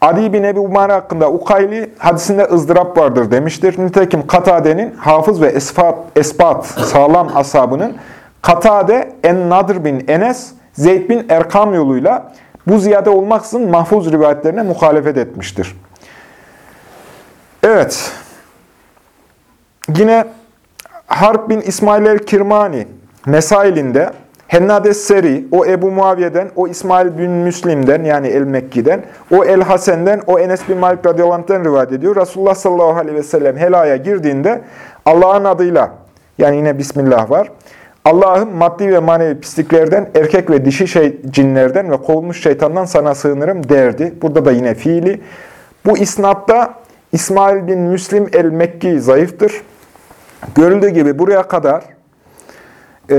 Adi bin Ebi Umar hakkında Ukayli hadisinde ızdırap vardır demiştir. Nitekim Katade'nin hafız ve esfat, esbat sağlam asabının Katade en-Nadir bin Enes, Zeyd bin Erkam yoluyla bu ziyade olmaksızın mahfuz rivayetlerine muhalefet etmiştir. Evet. Yine Harp bin İsmail el-Kirmani Mesailinde Hennades Seri, o Ebu Muaviye'den, o İsmail bin Müslim'den yani El-Mekki'den, o El-Hasen'den, o Enes bin Malik radıyallahu rivayet ediyor. Resulullah sallallahu aleyhi ve sellem helaya girdiğinde Allah'ın adıyla, yani yine Bismillah var. Allah'ım maddi ve manevi pisliklerden, erkek ve dişi şey, cinlerden ve kovulmuş şeytandan sana sığınırım derdi. Burada da yine fiili. Bu isnatta İsmail bin Müslim el-Mekki zayıftır. Görüldüğü gibi buraya kadar e,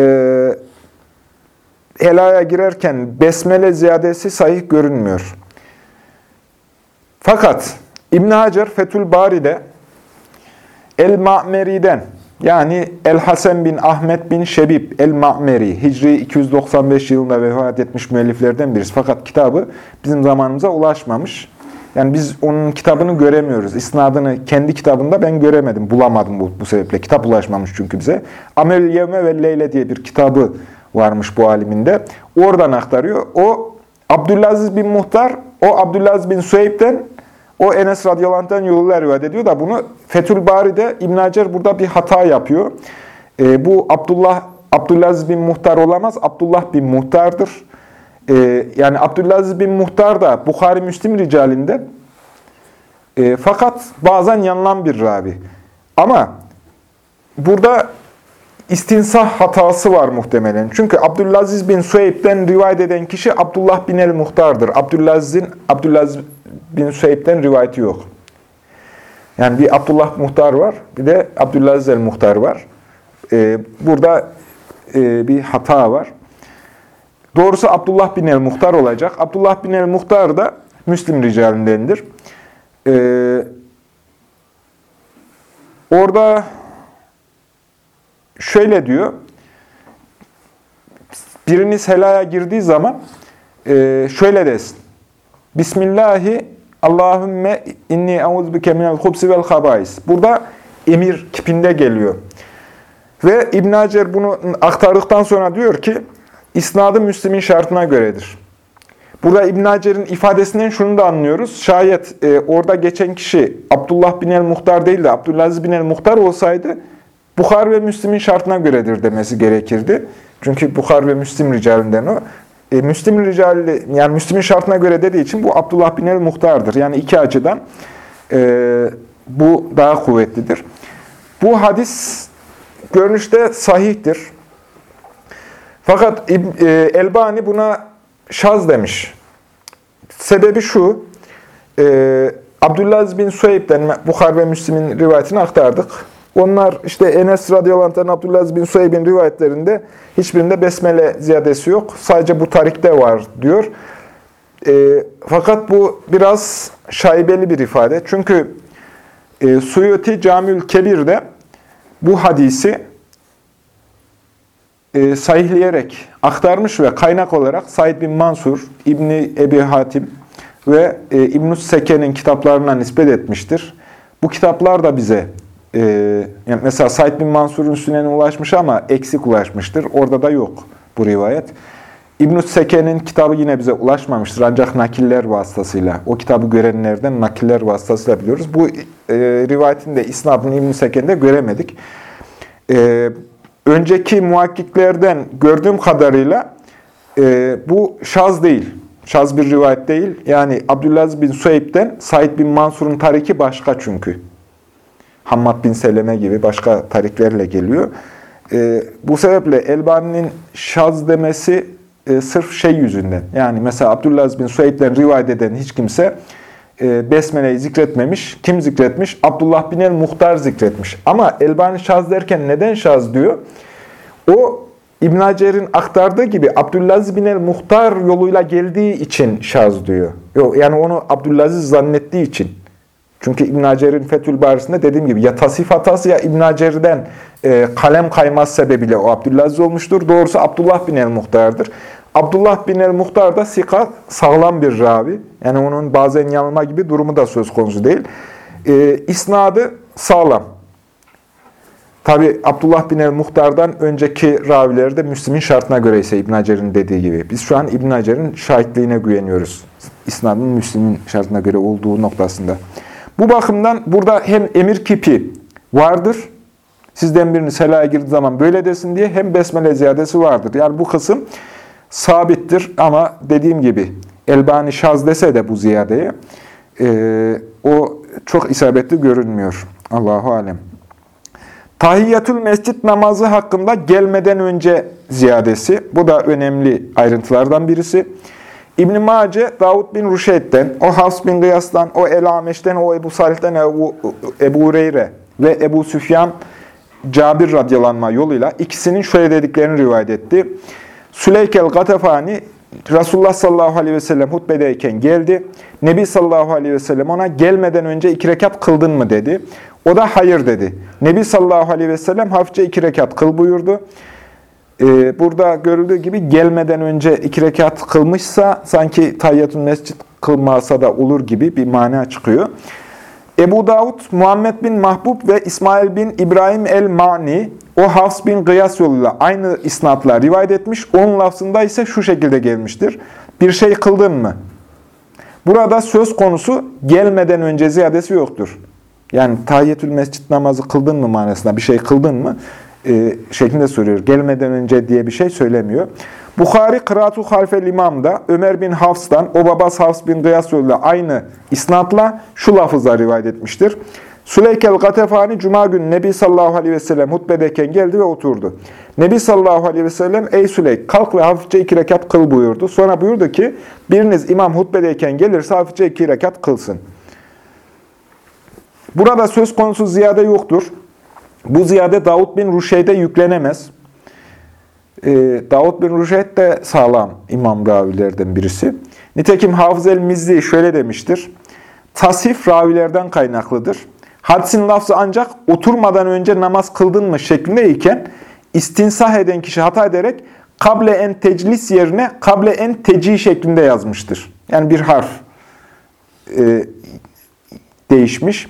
helaya girerken besmele ziyadesi sahih görünmüyor. Fakat İbn Hacer Fethül Bari'de El-Ma'meri'den yani El-Hasen bin Ahmet bin Şebib El-Ma'meri Hicri 295 yılında vefat etmiş müelliflerden birisi. Fakat kitabı bizim zamanımıza ulaşmamış. Yani biz onun kitabını göremiyoruz. İsnadını kendi kitabında ben göremedim, bulamadım bu, bu sebeple. Kitap ulaşmamış çünkü bize. Amel Yevme ve Leyle diye bir kitabı varmış bu aliminde. Oradan aktarıyor. O Abdülaziz bin Muhtar, o Abdülaziz bin Süheyb'den, o Enes radıyallahu anh'tan yoluyla rivayet ediyor da bunu Fethül Bari'de İbn Hacer burada bir hata yapıyor. E, bu Abdullah Abdülaziz bin Muhtar olamaz. Abdullah bin Muhtar'dır. E, yani Abdülaziz bin Muhtar da Bukhari Müslim ricalinde. E, fakat bazen yanılan bir ravi. Ama burada istinsah hatası var muhtemelen. Çünkü Abdülaziz bin Suheyb'den rivayet eden kişi Abdullah bin el-Muhtar'dır. Abdülaziz'in Abdülaziz bin Suheyb'den rivayeti yok. Yani bir Abdullah Muhtar var, bir de Abdülaziz el-Muhtar var. Ee, burada e, bir hata var. Doğrusu Abdullah bin el-Muhtar olacak. Abdullah bin el-Muhtar da Müslim ricalindendir. Ee, orada şöyle diyor. Biriniz helaya girdiği zaman e, şöyle desin. Bismillahi Allahümme inni euzbike minel hubsi vel habais. Burada emir kipinde geliyor. Ve İbn Hacer bunu aktardıktan sonra diyor ki isnadı Müslim'in şartına göredir. Burada İbn Hacer'in ifadesinden şunu da anlıyoruz. Şayet e, orada geçen kişi Abdullah bin el-Muhtar değil de Abdülaziz bin el-Muhtar olsaydı Bukhar ve Müslim'in şartına göredir demesi gerekirdi. Çünkü Bukhar ve Müslim ricalinden o. E, Müslim ricali, yani Müslim'in şartına göre dediği için bu Abdullah bin el-Muhtar'dır. Yani iki açıdan e, bu daha kuvvetlidir. Bu hadis görünüşte sahihtir. Fakat e, Elbani buna şaz demiş. Sebebi şu, e, Abdullah bin Suheyb'den Bukhar ve Müslim'in rivayetini aktardık. Onlar işte Enes radıyallahu anh'tan Abdullah bin Suheyb'in rivayetlerinde hiçbirinde besmele ziyadesi yok. Sadece bu tarikte var diyor. E, fakat bu biraz şaibeli bir ifade. Çünkü e, Suyuti Camül Kebir'de bu hadisi e, aktarmış ve kaynak olarak Said bin Mansur, İbni Ebi Hatim ve e, İbn-i Seke'nin kitaplarına nispet etmiştir. Bu kitaplar da bize e, mesela Said bin Mansur'un sünene ulaşmış ama eksik ulaşmıştır. Orada da yok bu rivayet. İbn-i Seke'nin kitabı yine bize ulaşmamıştır ancak nakiller vasıtasıyla, o kitabı görenlerden nakiller vasıtasıyla biliyoruz. Bu e, rivayetin de isnadını İbn-i göremedik. E, önceki muhakkiklerden gördüğüm kadarıyla e, bu şaz değil, şaz bir rivayet değil. Yani Abdülaziz bin Suheyb'den Said bin Mansur'un tariki başka çünkü. Hammad bin Seleme gibi başka tariklerle geliyor. E, bu sebeple Elbani'nin şaz demesi e, sırf şey yüzünden. Yani mesela Abdullah bin Suheyb'den rivayet eden hiç kimse e, Besmele'yi zikretmemiş. Kim zikretmiş? Abdullah bin el-Muhtar zikretmiş. Ama Elbani şaz derken neden şaz diyor? O İbn Hacer'in aktardığı gibi Abdülaziz bin el-Muhtar yoluyla geldiği için şaz diyor. Yani onu Abdülaziz zannettiği için. Çünkü İbn Hacer'in Fethül Barisi'nde dediğim gibi ya tasif hatası ya İbn Hacer'den e, kalem kayması sebebiyle o Abdülaziz olmuştur. Doğrusu Abdullah bin el-Muhtar'dır. Abdullah bin el-Muhtar da sika sağlam bir ravi. Yani onun bazen yanılma gibi durumu da söz konusu değil. E, isnadı sağlam. Tabi Abdullah bin el-Muhtar'dan önceki ravileri de Müslim'in şartına göre ise İbn Hacer'in dediği gibi. Biz şu an İbn Hacer'in şahitliğine güveniyoruz. İsnadın Müslim'in şartına göre olduğu noktasında. Bu bakımdan burada hem emir kipi vardır. Sizden birini selaya girdiği zaman böyle desin diye hem besmele ziyadesi vardır. Yani bu kısım sabittir ama dediğim gibi Elbani şaz dese de bu ziyadeye e, o çok isabetli görünmüyor. Allahu alem. Tahiyyatül mescit namazı hakkında gelmeden önce ziyadesi. Bu da önemli ayrıntılardan birisi. İbn-i Mace, Davud bin Ruşeyd'den, o Hafs bin Gıyas'tan, o El-Ameş'ten, o Ebu Salih'ten, Ebu, Ebu Ureyre ve Ebu Süfyan Cabir radyalanma yoluyla ikisinin şöyle dediklerini rivayet etti. Süleykel Gatefani Resulullah sallallahu aleyhi ve sellem hutbedeyken geldi. Nebi sallallahu aleyhi ve sellem ona gelmeden önce iki rekat kıldın mı dedi. O da hayır dedi. Nebi sallallahu aleyhi ve sellem hafifçe iki rekat kıl buyurdu. Ee, burada görüldüğü gibi gelmeden önce iki rekat kılmışsa sanki tayyatun mescid kılmasa da olur gibi bir mana çıkıyor. Ebu Davud, Muhammed bin Mahbub ve İsmail bin İbrahim el-Mani o Hafs bin Gıyas yoluyla aynı isnatla rivayet etmiş. Onun lafzında ise şu şekilde gelmiştir. Bir şey kıldın mı? Burada söz konusu gelmeden önce ziyadesi yoktur. Yani tahiyyetül mescit namazı kıldın mı manasında bir şey kıldın mı e, şeklinde soruyor. Gelmeden önce diye bir şey söylemiyor. Bukhari Kıraatu Halfel İmam'da Ömer bin Hafs'tan o babası Hafs bin Gıyas yoluyla aynı isnatla şu lafızla rivayet etmiştir. Süleykel Gatefani Cuma günü Nebi sallallahu aleyhi ve sellem hutbedeyken geldi ve oturdu. Nebi sallallahu aleyhi ve sellem ey Süleyk kalk ve hafifçe iki rekat kıl buyurdu. Sonra buyurdu ki biriniz imam hutbedeyken gelirse hafifçe iki rekat kılsın. Burada söz konusu ziyade yoktur. Bu ziyade Davud bin Ruşeyd'e yüklenemez. Ee, Davud bin Ruşeyd de sağlam imam ravilerden birisi. Nitekim Hafız el-Mizzi şöyle demiştir. Tasif ravilerden kaynaklıdır. Hadisin lafzı ancak oturmadan önce namaz kıldın mı şeklindeyken istinsah eden kişi hata ederek kable en teclis yerine kable en teci şeklinde yazmıştır. Yani bir harf e, değişmiş.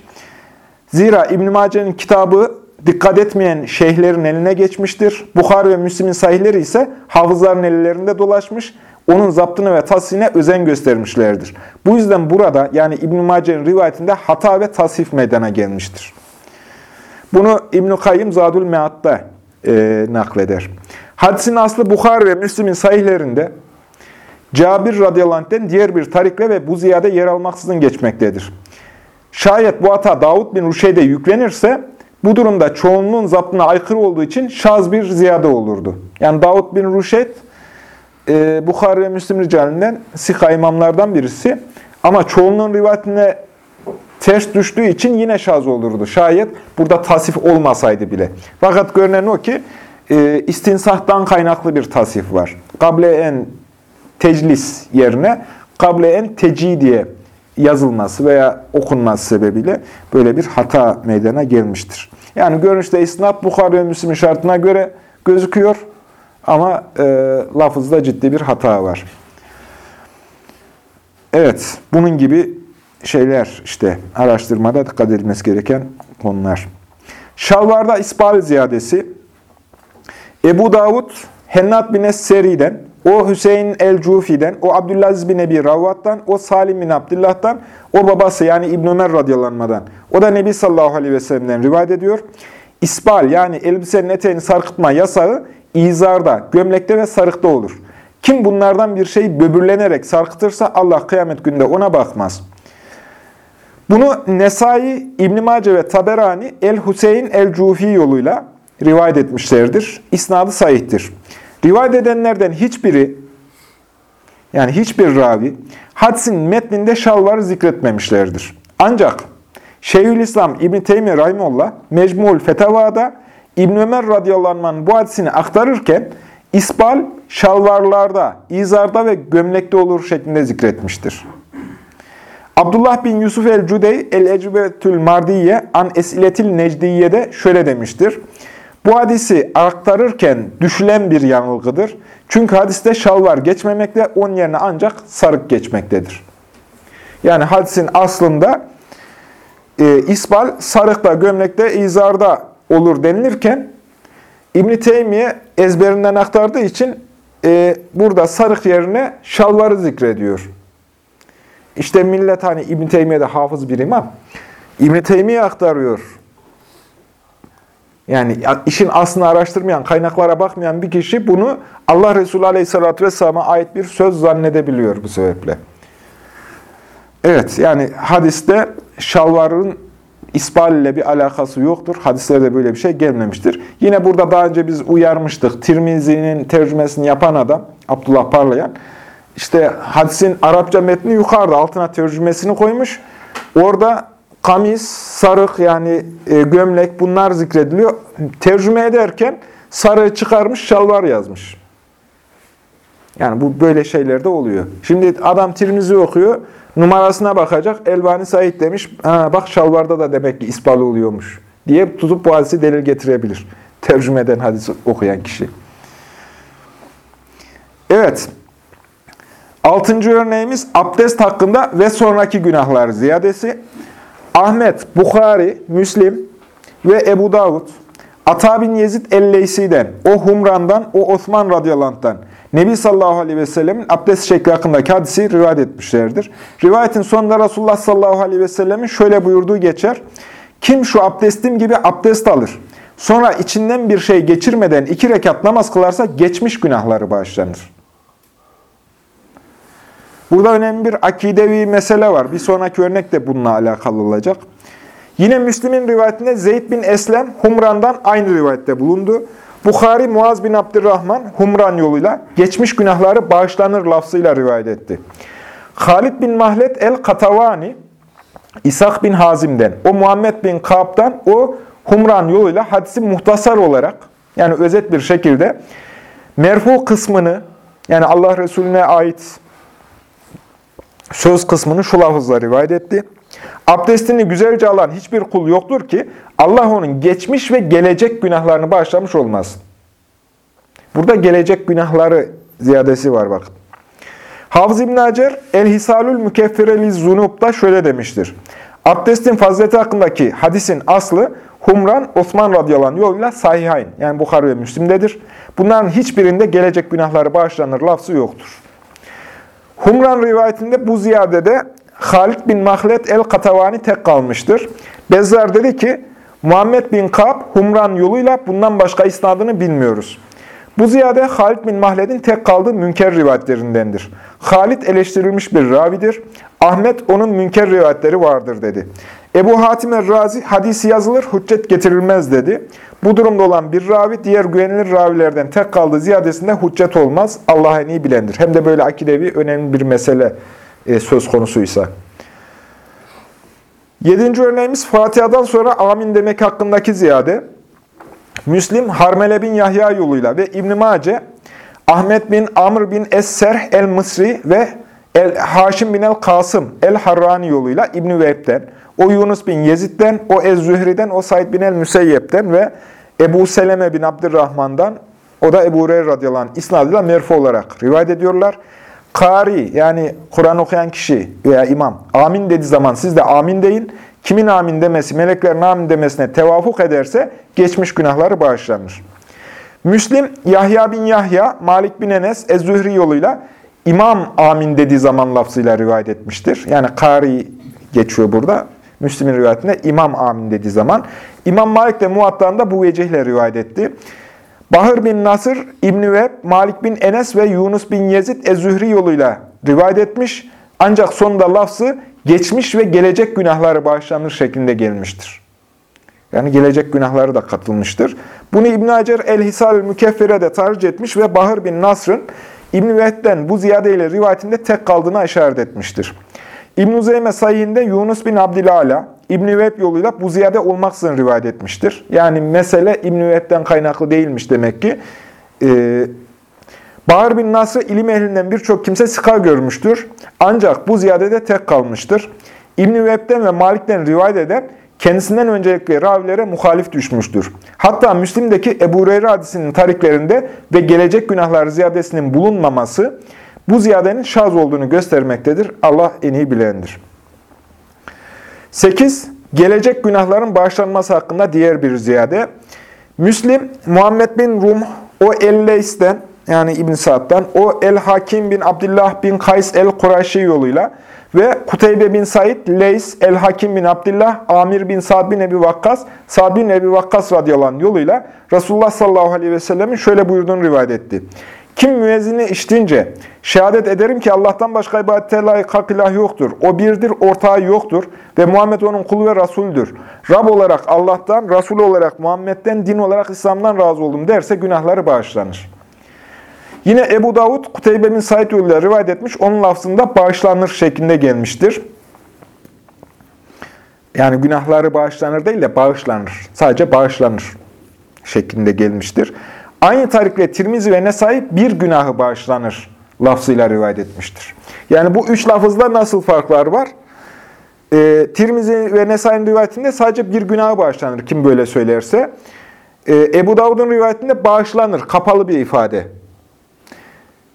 Zira İbn-i Mace'nin kitabı dikkat etmeyen şeyhlerin eline geçmiştir. Bukhar ve Müslim'in sahihleri ise hafızların ellerinde dolaşmış. Onun zaptını ve tasihine özen göstermişlerdir. Bu yüzden burada yani İbn-i Mace'nin rivayetinde hata ve tasif meydana gelmiştir. Bunu İbn-i Kayyım Zadül Mead'da e, nakleder. Hadisin aslı Bukhar ve Müslim'in sahihlerinde Cabir radıyallahu diğer bir tarikle ve bu ziyade yer almaksızın geçmektedir. Şayet bu hata Davud bin Ruşey'de yüklenirse bu durumda çoğunluğun zaptına aykırı olduğu için şaz bir ziyade olurdu. Yani Davud bin Ruşeyd e, Bukhari ve Müslim ricalinden Sika imamlardan birisi. Ama çoğunluğun rivayetine ters düştüğü için yine şaz olurdu. Şayet burada tasif olmasaydı bile. Fakat görünen o ki e, istinsahtan kaynaklı bir tasif var. Kable en teclis yerine kable en teci diye yazılması veya okunması sebebiyle böyle bir hata meydana gelmiştir. Yani görünüşte isnat Bukhari ve Müslim şartına göre gözüküyor ama e, lafızda ciddi bir hata var. Evet, bunun gibi şeyler işte araştırmada dikkat edilmesi gereken konular. Şalvarda isbal ziyadesi Ebu Davud Hennat bin Es-Seri'den o Hüseyin el-Cufi'den, o Abdülaziz bin Ebi Ravvat'tan, o Salim bin Abdullah'tan, o babası yani İbn Ömer radyalanmadan. O da Nebi sallallahu aleyhi ve sellem'den rivayet ediyor. İsbal yani elbisenin eteğini sarkıtma yasağı izarda, gömlekte ve sarıkta olur. Kim bunlardan bir şeyi böbürlenerek sarkıtırsa Allah kıyamet günde ona bakmaz. Bunu Nesai, İbn Mace ve Taberani El-Hüseyin el-Cufi yoluyla rivayet etmişlerdir. İsnadı sahihtir. Rivayet edenlerden hiçbiri, yani hiçbir ravi, hadisin metninde şalvarı zikretmemişlerdir. Ancak Şeyhülislam İbn Teymiye Rahimullah Mecmuul Fetavada İbn Ömer radıyallahu bu hadisini aktarırken isbal şalvarlarda, izarda ve gömlekte olur şeklinde zikretmiştir. Abdullah bin Yusuf el-Cudey el-Ecbetül Mardiye an Esiletil Necdiye'de şöyle demiştir. Bu hadisi aktarırken düşülen bir yanılgıdır. Çünkü hadiste şalvar geçmemekte, onun yerine ancak sarık geçmektedir. Yani hadisin aslında e, isbal sarıkta, gömlekte, izarda olur denilirken İbn-i Teymiye ezberinden aktardığı için e, burada sarık yerine şalvarı zikrediyor. İşte millet hani İbn-i Teymiye'de hafız bir imam. İbn-i Teymiye aktarıyor. Yani işin aslını araştırmayan, kaynaklara bakmayan bir kişi bunu Allah Resulü Aleyhisselatü Vesselam'a ait bir söz zannedebiliyor bu sebeple. Evet, yani hadiste şalvarın isbal ile bir alakası yoktur. Hadislerde böyle bir şey gelmemiştir. Yine burada daha önce biz uyarmıştık. Tirmizi'nin tercümesini yapan adam, Abdullah Parlayan, işte hadisin Arapça metni yukarıda, altına tercümesini koymuş. Orada kamis, sarık yani e, gömlek bunlar zikrediliyor. Tercüme ederken sarığı çıkarmış, şalvar yazmış. Yani bu böyle şeyler de oluyor. Şimdi adam Tirmizi okuyor, numarasına bakacak. Elbani Said demiş, ha, bak şalvarda da demek ki ispalı oluyormuş diye tutup bu hadisi delil getirebilir. Tercümeden hadis okuyan kişi. Evet. Altıncı örneğimiz abdest hakkında ve sonraki günahlar ziyadesi. Ahmet, Bukhari, Müslim ve Ebu Davud, Ata bin Yezid el-Leysi'den, o Humran'dan, o Osman radıyallahu Nebi sallallahu aleyhi ve sellemin abdest şekli hakkındaki hadisi rivayet etmişlerdir. Rivayetin sonunda Resulullah sallallahu aleyhi ve sellemin şöyle buyurduğu geçer. Kim şu abdestim gibi abdest alır, sonra içinden bir şey geçirmeden iki rekat namaz kılarsa geçmiş günahları bağışlanır. Burada önemli bir akidevi mesele var. Bir sonraki örnek de bununla alakalı olacak. Yine Müslim'in rivayetinde Zeyd bin Eslem Humran'dan aynı rivayette bulundu. Bukhari Muaz bin Abdurrahman Humran yoluyla geçmiş günahları bağışlanır lafzıyla rivayet etti. Halid bin Mahlet el-Katavani İshak bin Hazim'den, o Muhammed bin Kaab'dan, o Humran yoluyla hadisi muhtasar olarak, yani özet bir şekilde merfu kısmını, yani Allah Resulüne ait söz kısmını şu lafızla rivayet etti. Abdestini güzelce alan hiçbir kul yoktur ki Allah onun geçmiş ve gelecek günahlarını bağışlamış olmaz. Burada gelecek günahları ziyadesi var bakın. Hafız İbn Hacer El-Hisalül Mükeffireli Zunub'da şöyle demiştir. Abdestin fazileti hakkındaki hadisin aslı Humran, Osman radıyallahu yoluyla sahihayn yani Bukhari ve Müslim'dedir. Bunların hiçbirinde gelecek günahları bağışlanır lafzı yoktur. Humran rivayetinde bu ziyadede Halid bin Mahlet el-Katavani tek kalmıştır. Bezzar dedi ki, Muhammed bin Kab Humran yoluyla bundan başka isnadını bilmiyoruz. Bu ziyade Halid bin Mahled'in tek kaldığı münker rivayetlerindendir. Halid eleştirilmiş bir ravidir. Ahmet onun münker rivayetleri vardır dedi. Ebu Hatim el-Razi hadisi yazılır, hüccet getirilmez dedi. Bu durumda olan bir ravi diğer güvenilir ravilerden tek kaldığı ziyadesinde hüccet olmaz. Allah en iyi bilendir. Hem de böyle akidevi önemli bir mesele e, söz konusuysa. Yedinci örneğimiz Fatiha'dan sonra amin demek hakkındaki ziyade. Müslim Harmele bin Yahya yoluyla ve İbn Mace Ahmet bin Amr bin Es-Serh el-Mısri ve el Haşim bin el-Kasım el-Harrani yoluyla İbn Vehb'den, o Yunus bin Yezid'den, o Ez-Zühri'den, o Said bin el-Müseyyep'ten ve Ebu Seleme bin Abdurrahman'dan, o da Ebu Hureyre radıyallahu anh isnadıyla merfu olarak rivayet ediyorlar. Kari yani Kur'an okuyan kişi veya imam amin dediği zaman siz de amin deyin. Kimin amin demesi, meleklerin amin demesine tevafuk ederse geçmiş günahları bağışlanır. Müslim, Yahya bin Yahya, Malik bin Enes, Ez-Zühri yoluyla imam amin dediği zaman lafzıyla rivayet etmiştir. Yani kari geçiyor burada. Müslim'in rivayetinde imam amin dediği zaman. İmam Malik de Muatta'nda bu vecihle rivayet etti. Bahır bin Nasır, İbn-i Veb, Malik bin Enes ve Yunus bin Yezid Ez-Zühri yoluyla rivayet etmiş. Ancak sonunda lafzı geçmiş ve gelecek günahları bağışlanır şeklinde gelmiştir. Yani gelecek günahları da katılmıştır. Bunu İbn Hacer el-Hisal Mükeffire de tercih etmiş ve Bahır bin Nasr'ın İbn-i Vehb'den bu ziyadeyle rivayetinde tek kaldığına işaret etmiştir. İbn-i Zeyme sayhinde Yunus bin Abdülala, İbn-i yoluyla bu ziyade olmaksızın rivayet etmiştir. Yani mesele İbn-i kaynaklı değilmiş demek ki. Ee, Bahar bin Nasr ilim ehlinden birçok kimse sıka görmüştür. Ancak bu ziyadede tek kalmıştır. İbn-i ve Malik'ten rivayet eden kendisinden öncelikli ravilere muhalif düşmüştür. Hatta Müslim'deki Ebu Hureyre hadisinin tariklerinde ve gelecek günahlar ziyadesinin bulunmaması bu ziyadenin şaz olduğunu göstermektedir. Allah en iyi bilendir. 8. Gelecek günahların bağışlanması hakkında diğer bir ziyade. Müslim, Muhammed bin Rum, o El-Leys'ten, yani İbn Sa'd'dan, o El-Hakim bin Abdullah bin Kays el-Kurayşi yoluyla ve Kuteybe bin Said, Leys, El-Hakim bin Abdullah, Amir bin Sa'd bin Ebi Vakkas, Sa'd bin Ebi Vakkas radıyallahu yoluyla Resulullah sallallahu aleyhi ve sellemin şöyle buyurduğunu rivayet etti. Kim müezzini içtiğince, şehadet ederim ki Allah'tan başka ibadete layık hak ilah yoktur. O birdir, ortağı yoktur ve Muhammed onun kulu ve Resulüdür. Rab olarak Allah'tan, Resul olarak Muhammed'den, din olarak İslam'dan razı oldum derse günahları bağışlanır. Yine Ebu Davud, Kuteybe bin Said yoluyla rivayet etmiş, onun lafzında bağışlanır şeklinde gelmiştir. Yani günahları bağışlanır değil de bağışlanır. Sadece bağışlanır şeklinde gelmiştir. Aynı tarikle Tirmizi ve Nesai bir günahı bağışlanır lafzıyla rivayet etmiştir. Yani bu üç lafızda nasıl farklar var? E, Tirmizi ve Nesai'nin rivayetinde sadece bir günahı bağışlanır kim böyle söylerse. E, Ebu Davud'un rivayetinde bağışlanır, kapalı bir ifade.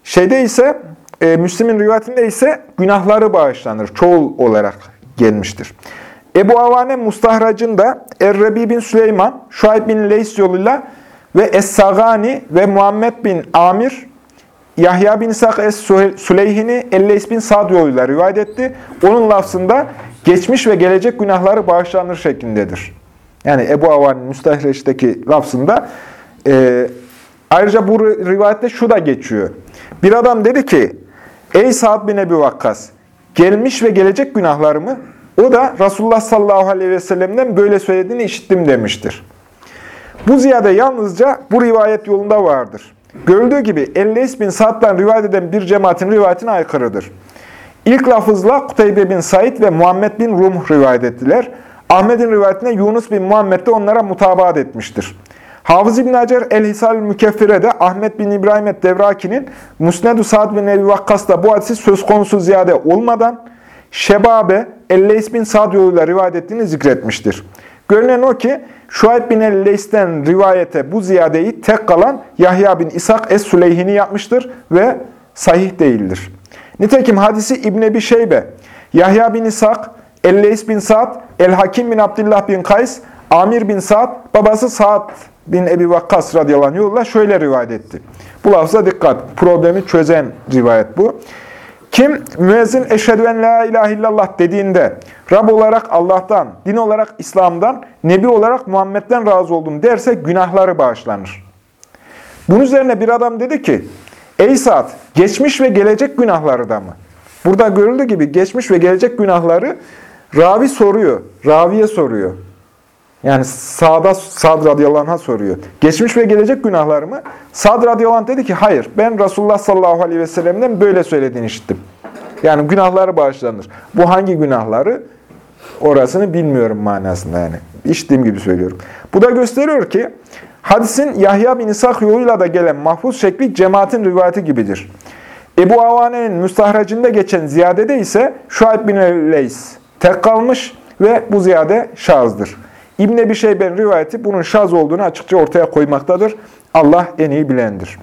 Şeyde ise, e, Müslim'in rivayetinde ise günahları bağışlanır, çoğul olarak gelmiştir. Ebu Avane Mustahrac'ında Errebi bin Süleyman, Şuayb bin Leys yoluyla ve Es-Sagani ve Muhammed bin Amir, Yahya bin İshak Es-Süleyhini Elleys bin Sad rivayet etti. Onun lafzında geçmiş ve gelecek günahları bağışlanır şeklindedir. Yani Ebu Avan'ın Müstahreç'teki lafzında e, ayrıca bu rivayette şu da geçiyor. Bir adam dedi ki, ey Sa'd bin Ebi Vakkas, gelmiş ve gelecek günahlarımı, o da Resulullah sallallahu aleyhi ve sellem'den böyle söylediğini işittim demiştir. Bu ziyade yalnızca bu rivayet yolunda vardır. Görüldüğü gibi Elleys bin Sa'd'dan rivayet eden bir cemaatin rivayetine aykırıdır. İlk lafızla Kuteybe bin Said ve Muhammed bin Rum rivayet ettiler. Ahmet'in rivayetine Yunus bin Muhammed de onlara mutabaat etmiştir. Hafız İbn Hacer El-Hisal Mükeffire'de Ahmet bin İbrahim Devraki'nin Musned-u Sa'd bin Ebi Vakkas'ta bu hadisi söz konusu ziyade olmadan Şebabe Elleys bin Sa'd yoluyla rivayet ettiğini zikretmiştir. Görünen o ki Şuayb bin el-Leys'ten rivayete bu ziyadeyi tek kalan Yahya bin İshak Es-Süleyhini yapmıştır ve sahih değildir. Nitekim hadisi İbn Ebi Şeybe, Yahya bin İshak, El-Leys bin Sa'd, El-Hakim bin Abdullah bin Kays, Amir bin Sa'd, babası Sa'd bin Ebi Vakkas radıyallahu anh şöyle rivayet etti. Bu lafıza dikkat. Problemi çözen rivayet bu. Kim müezzin eşhedü en la ilahe illallah dediğinde Rab olarak Allah'tan, din olarak İslam'dan, Nebi olarak Muhammed'den razı oldum derse günahları bağışlanır. Bunun üzerine bir adam dedi ki, Ey Sa'd, geçmiş ve gelecek günahları da mı? Burada görüldüğü gibi geçmiş ve gelecek günahları ravi soruyor, raviye soruyor. Yani Sa'da Sad radıyallahu soruyor. Geçmiş ve gelecek günahlar mı? Sad radıyallahu dedi ki hayır ben Resulullah sallallahu aleyhi ve sellem'den böyle söylediğini işittim. Yani günahları bağışlanır. Bu hangi günahları? Orasını bilmiyorum manasında yani. İşittiğim gibi söylüyorum. Bu da gösteriyor ki hadisin Yahya bin İshak yoluyla da gelen mahfuz şekli cemaatin rivayeti gibidir. Ebu Avane'nin müstahracında geçen ziyadede ise Şuayb bin Leys tek kalmış ve bu ziyade şazdır. İbn Ebi Şeyben rivayeti bunun şaz olduğunu açıkça ortaya koymaktadır. Allah en iyi bilendir.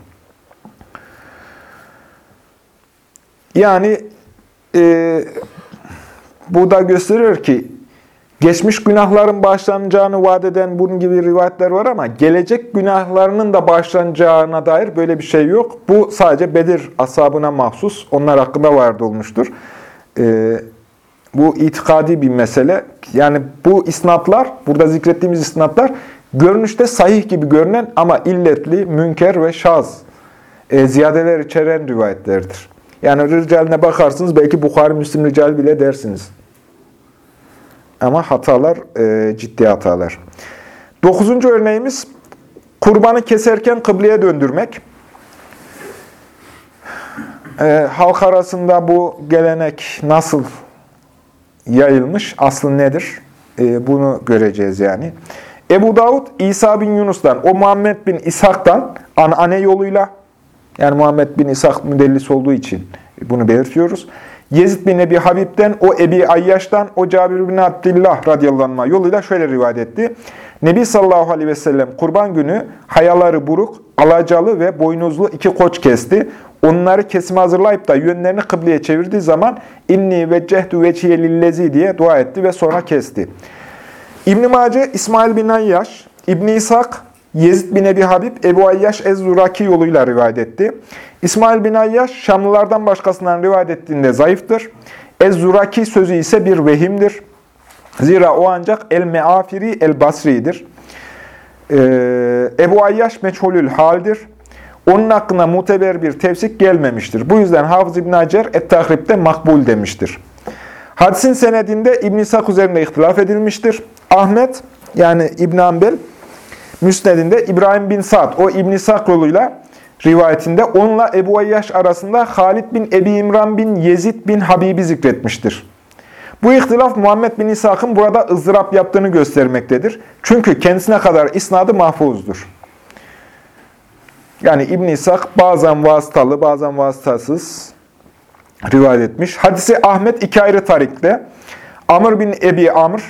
Yani e, bu da gösteriyor ki geçmiş günahların bağışlanacağını vaat eden bunun gibi rivayetler var ama gelecek günahlarının da bağışlanacağına dair böyle bir şey yok. Bu sadece Bedir ashabına mahsus. Onlar hakkında vardı olmuştur. E, bu itikadi bir mesele. Yani bu isnatlar, burada zikrettiğimiz isnatlar görünüşte sahih gibi görünen ama illetli, münker ve şaz e, ziyadeler içeren rivayetlerdir. Yani ricaline bakarsınız belki Bukhari Müslim rical bile dersiniz. Ama hatalar e, ciddi hatalar. Dokuzuncu örneğimiz kurbanı keserken kıbleye döndürmek. e, halk arasında bu gelenek nasıl yayılmış, aslı nedir? E, bunu göreceğiz yani. Ebu Davud, İsa bin Yunus'tan, o Muhammed bin İshak'tan anane yoluyla, yani Muhammed bin İshak müdellis olduğu için bunu belirtiyoruz. Yezid bin Ebi Habib'den, o Ebi Ayyaş'tan, o Cabir bin Abdillah radıyallahu anh yoluyla şöyle rivayet etti. Nebi sallallahu aleyhi ve sellem kurban günü hayaları buruk, alacalı ve boynuzlu iki koç kesti. Onları kesime hazırlayıp da yönlerini kıbleye çevirdiği zaman inni ve cehdu veciye lillezi diye dua etti ve sonra kesti. İbn-i Mace, İsmail bin Ayyaş, İbn-i İshak, Yezid bin Ebi Habib, Ebu Ayyaş Ez-Zuraki yoluyla rivayet etti. İsmail bin Ayyaş, Şamlılardan başkasından rivayet ettiğinde zayıftır. Ez-Zuraki sözü ise bir vehimdir. Zira o ancak El-Meafiri El-Basri'dir. Ee, Ebu Ayyaş meçhulül haldir. Onun hakkında muteber bir tefsik gelmemiştir. Bu yüzden Hafız İbn Hacer Et-Tahrib'de makbul demiştir. Hadisin senedinde İbn-i İshak üzerinde ihtilaf edilmiştir. Ahmet yani İbn Ambel Müsned'inde İbrahim bin Sa'd o İbn-i İshak yoluyla rivayetinde onunla Ebu Ayyaş arasında Halid bin Ebi İmran bin Yezid bin Habib'i zikretmiştir. Bu ihtilaf Muhammed bin İshak'ın burada ızdırap yaptığını göstermektedir. Çünkü kendisine kadar isnadı mahfuzdur. Yani ibn İshak bazen vasıtalı, bazen vasıtasız rivayet etmiş. Hadisi Ahmet iki ayrı tarikte. Amr bin Ebi Amr,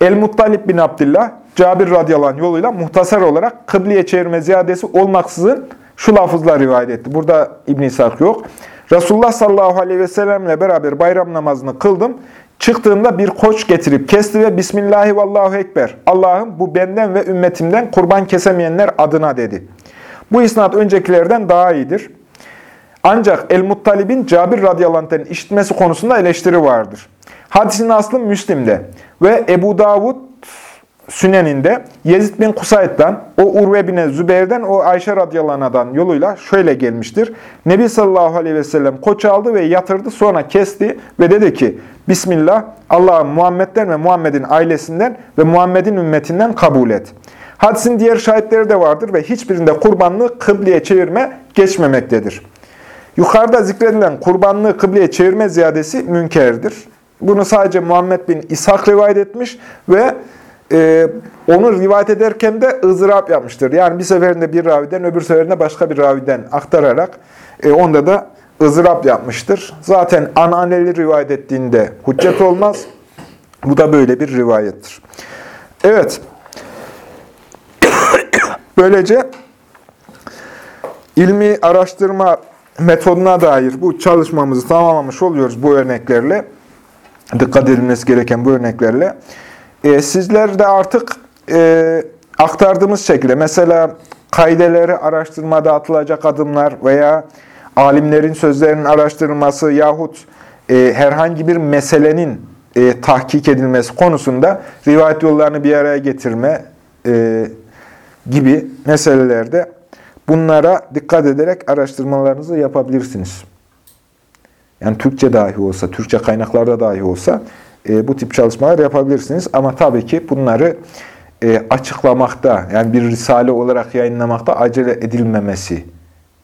El-Muttalib bin Abdullah, Cabir radıyallahu yoluyla muhtasar olarak kıbleye çevirme ziyadesi olmaksızın şu lafızla rivayet etti. Burada ibn İshak yok. Resulullah sallallahu aleyhi ve sellemle beraber bayram namazını kıldım. Çıktığımda bir koç getirip kesti ve Bismillahi vallahu ekber. Allah'ım bu benden ve ümmetimden kurban kesemeyenler adına dedi. Bu isnat öncekilerden daha iyidir. Ancak El-Muttalib'in Cabir radıyallahu işitmesi konusunda eleştiri vardır. Hadisin aslı Müslim'de ve Ebu Davud Sünen'inde Yezid bin Kusayd'dan, o Urve bin Zübeyir'den, o Ayşe radıyallahu yoluyla şöyle gelmiştir. Nebi sallallahu aleyhi ve sellem koç aldı ve yatırdı sonra kesti ve dedi ki Bismillah Allah'ım Muhammed'den ve Muhammed'in ailesinden ve Muhammed'in ümmetinden kabul et. Hadisin diğer şahitleri de vardır ve hiçbirinde kurbanlığı kıbleye çevirme geçmemektedir. Yukarıda zikredilen kurbanlığı kıbleye çevirme ziyadesi münkerdir. Bunu sadece Muhammed bin İshak rivayet etmiş ve e, onu rivayet ederken de ızdırap yapmıştır. Yani bir seferinde bir raviden, öbür seferinde başka bir raviden aktararak e, onda da ızdırap yapmıştır. Zaten ananeli rivayet ettiğinde hüccet olmaz. Bu da böyle bir rivayettir. Evet. Böylece ilmi araştırma metoduna dair bu çalışmamızı tamamlamış oluyoruz bu örneklerle. Dikkat edilmesi gereken bu örneklerle. E, sizler de artık e, aktardığımız şekilde mesela kaideleri araştırmada atılacak adımlar veya alimlerin sözlerinin araştırılması yahut e, herhangi bir meselenin e, tahkik edilmesi konusunda rivayet yollarını bir araya getirme e, gibi meselelerde bunlara dikkat ederek araştırmalarınızı yapabilirsiniz. Yani Türkçe dahi olsa, Türkçe kaynaklarda dahi olsa e, bu tip çalışmalar yapabilirsiniz. Ama tabii ki bunları e, açıklamakta, yani bir risale olarak yayınlamakta acele edilmemesi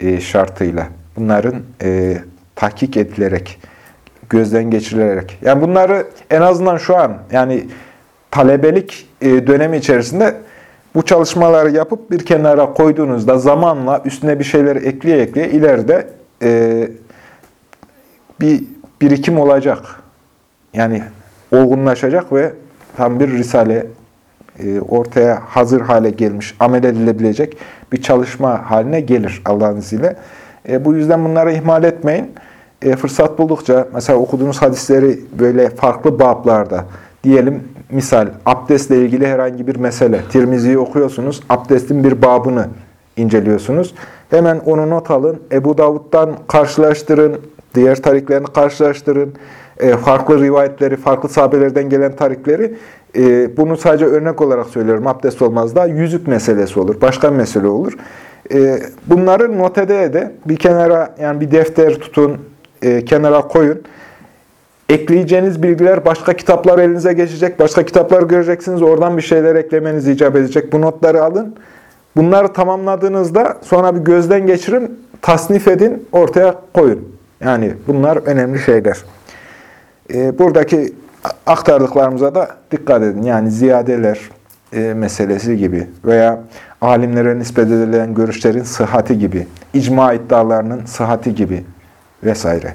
e, şartıyla. Bunların e, tahkik edilerek, gözden geçirilerek. Yani bunları en azından şu an, yani talebelik e, dönemi içerisinde bu çalışmaları yapıp bir kenara koyduğunuzda zamanla üstüne bir şeyler ekleye ekleye ileride e, bir birikim olacak. Yani olgunlaşacak ve tam bir risale e, ortaya hazır hale gelmiş, amel edilebilecek bir çalışma haline gelir Allah'ın izniyle. E, bu yüzden bunları ihmal etmeyin. E, fırsat buldukça, mesela okuduğunuz hadisleri böyle farklı bablarda, diyelim misal abdestle ilgili herhangi bir mesele, Tirmizi'yi okuyorsunuz, abdestin bir babını inceliyorsunuz. Hemen onu not alın, Ebu Davud'dan karşılaştırın, diğer tariklerini karşılaştırın, e, farklı rivayetleri, farklı sahabelerden gelen tarikleri, e, bunu sadece örnek olarak söylüyorum, abdest olmaz da yüzük meselesi olur, başka mesele olur. E, bunları not ede de bir kenara, yani bir defter tutun, kenara koyun. Ekleyeceğiniz bilgiler başka kitaplar elinize geçecek, başka kitaplar göreceksiniz, oradan bir şeyler eklemeniz icap edecek. Bu notları alın. Bunları tamamladığınızda sonra bir gözden geçirin, tasnif edin, ortaya koyun. Yani bunlar önemli şeyler. E, buradaki aktardıklarımıza da dikkat edin. Yani ziyadeler e, meselesi gibi veya alimlere nispet edilen görüşlerin sıhhati gibi, icma iddialarının sıhhati gibi vesaire.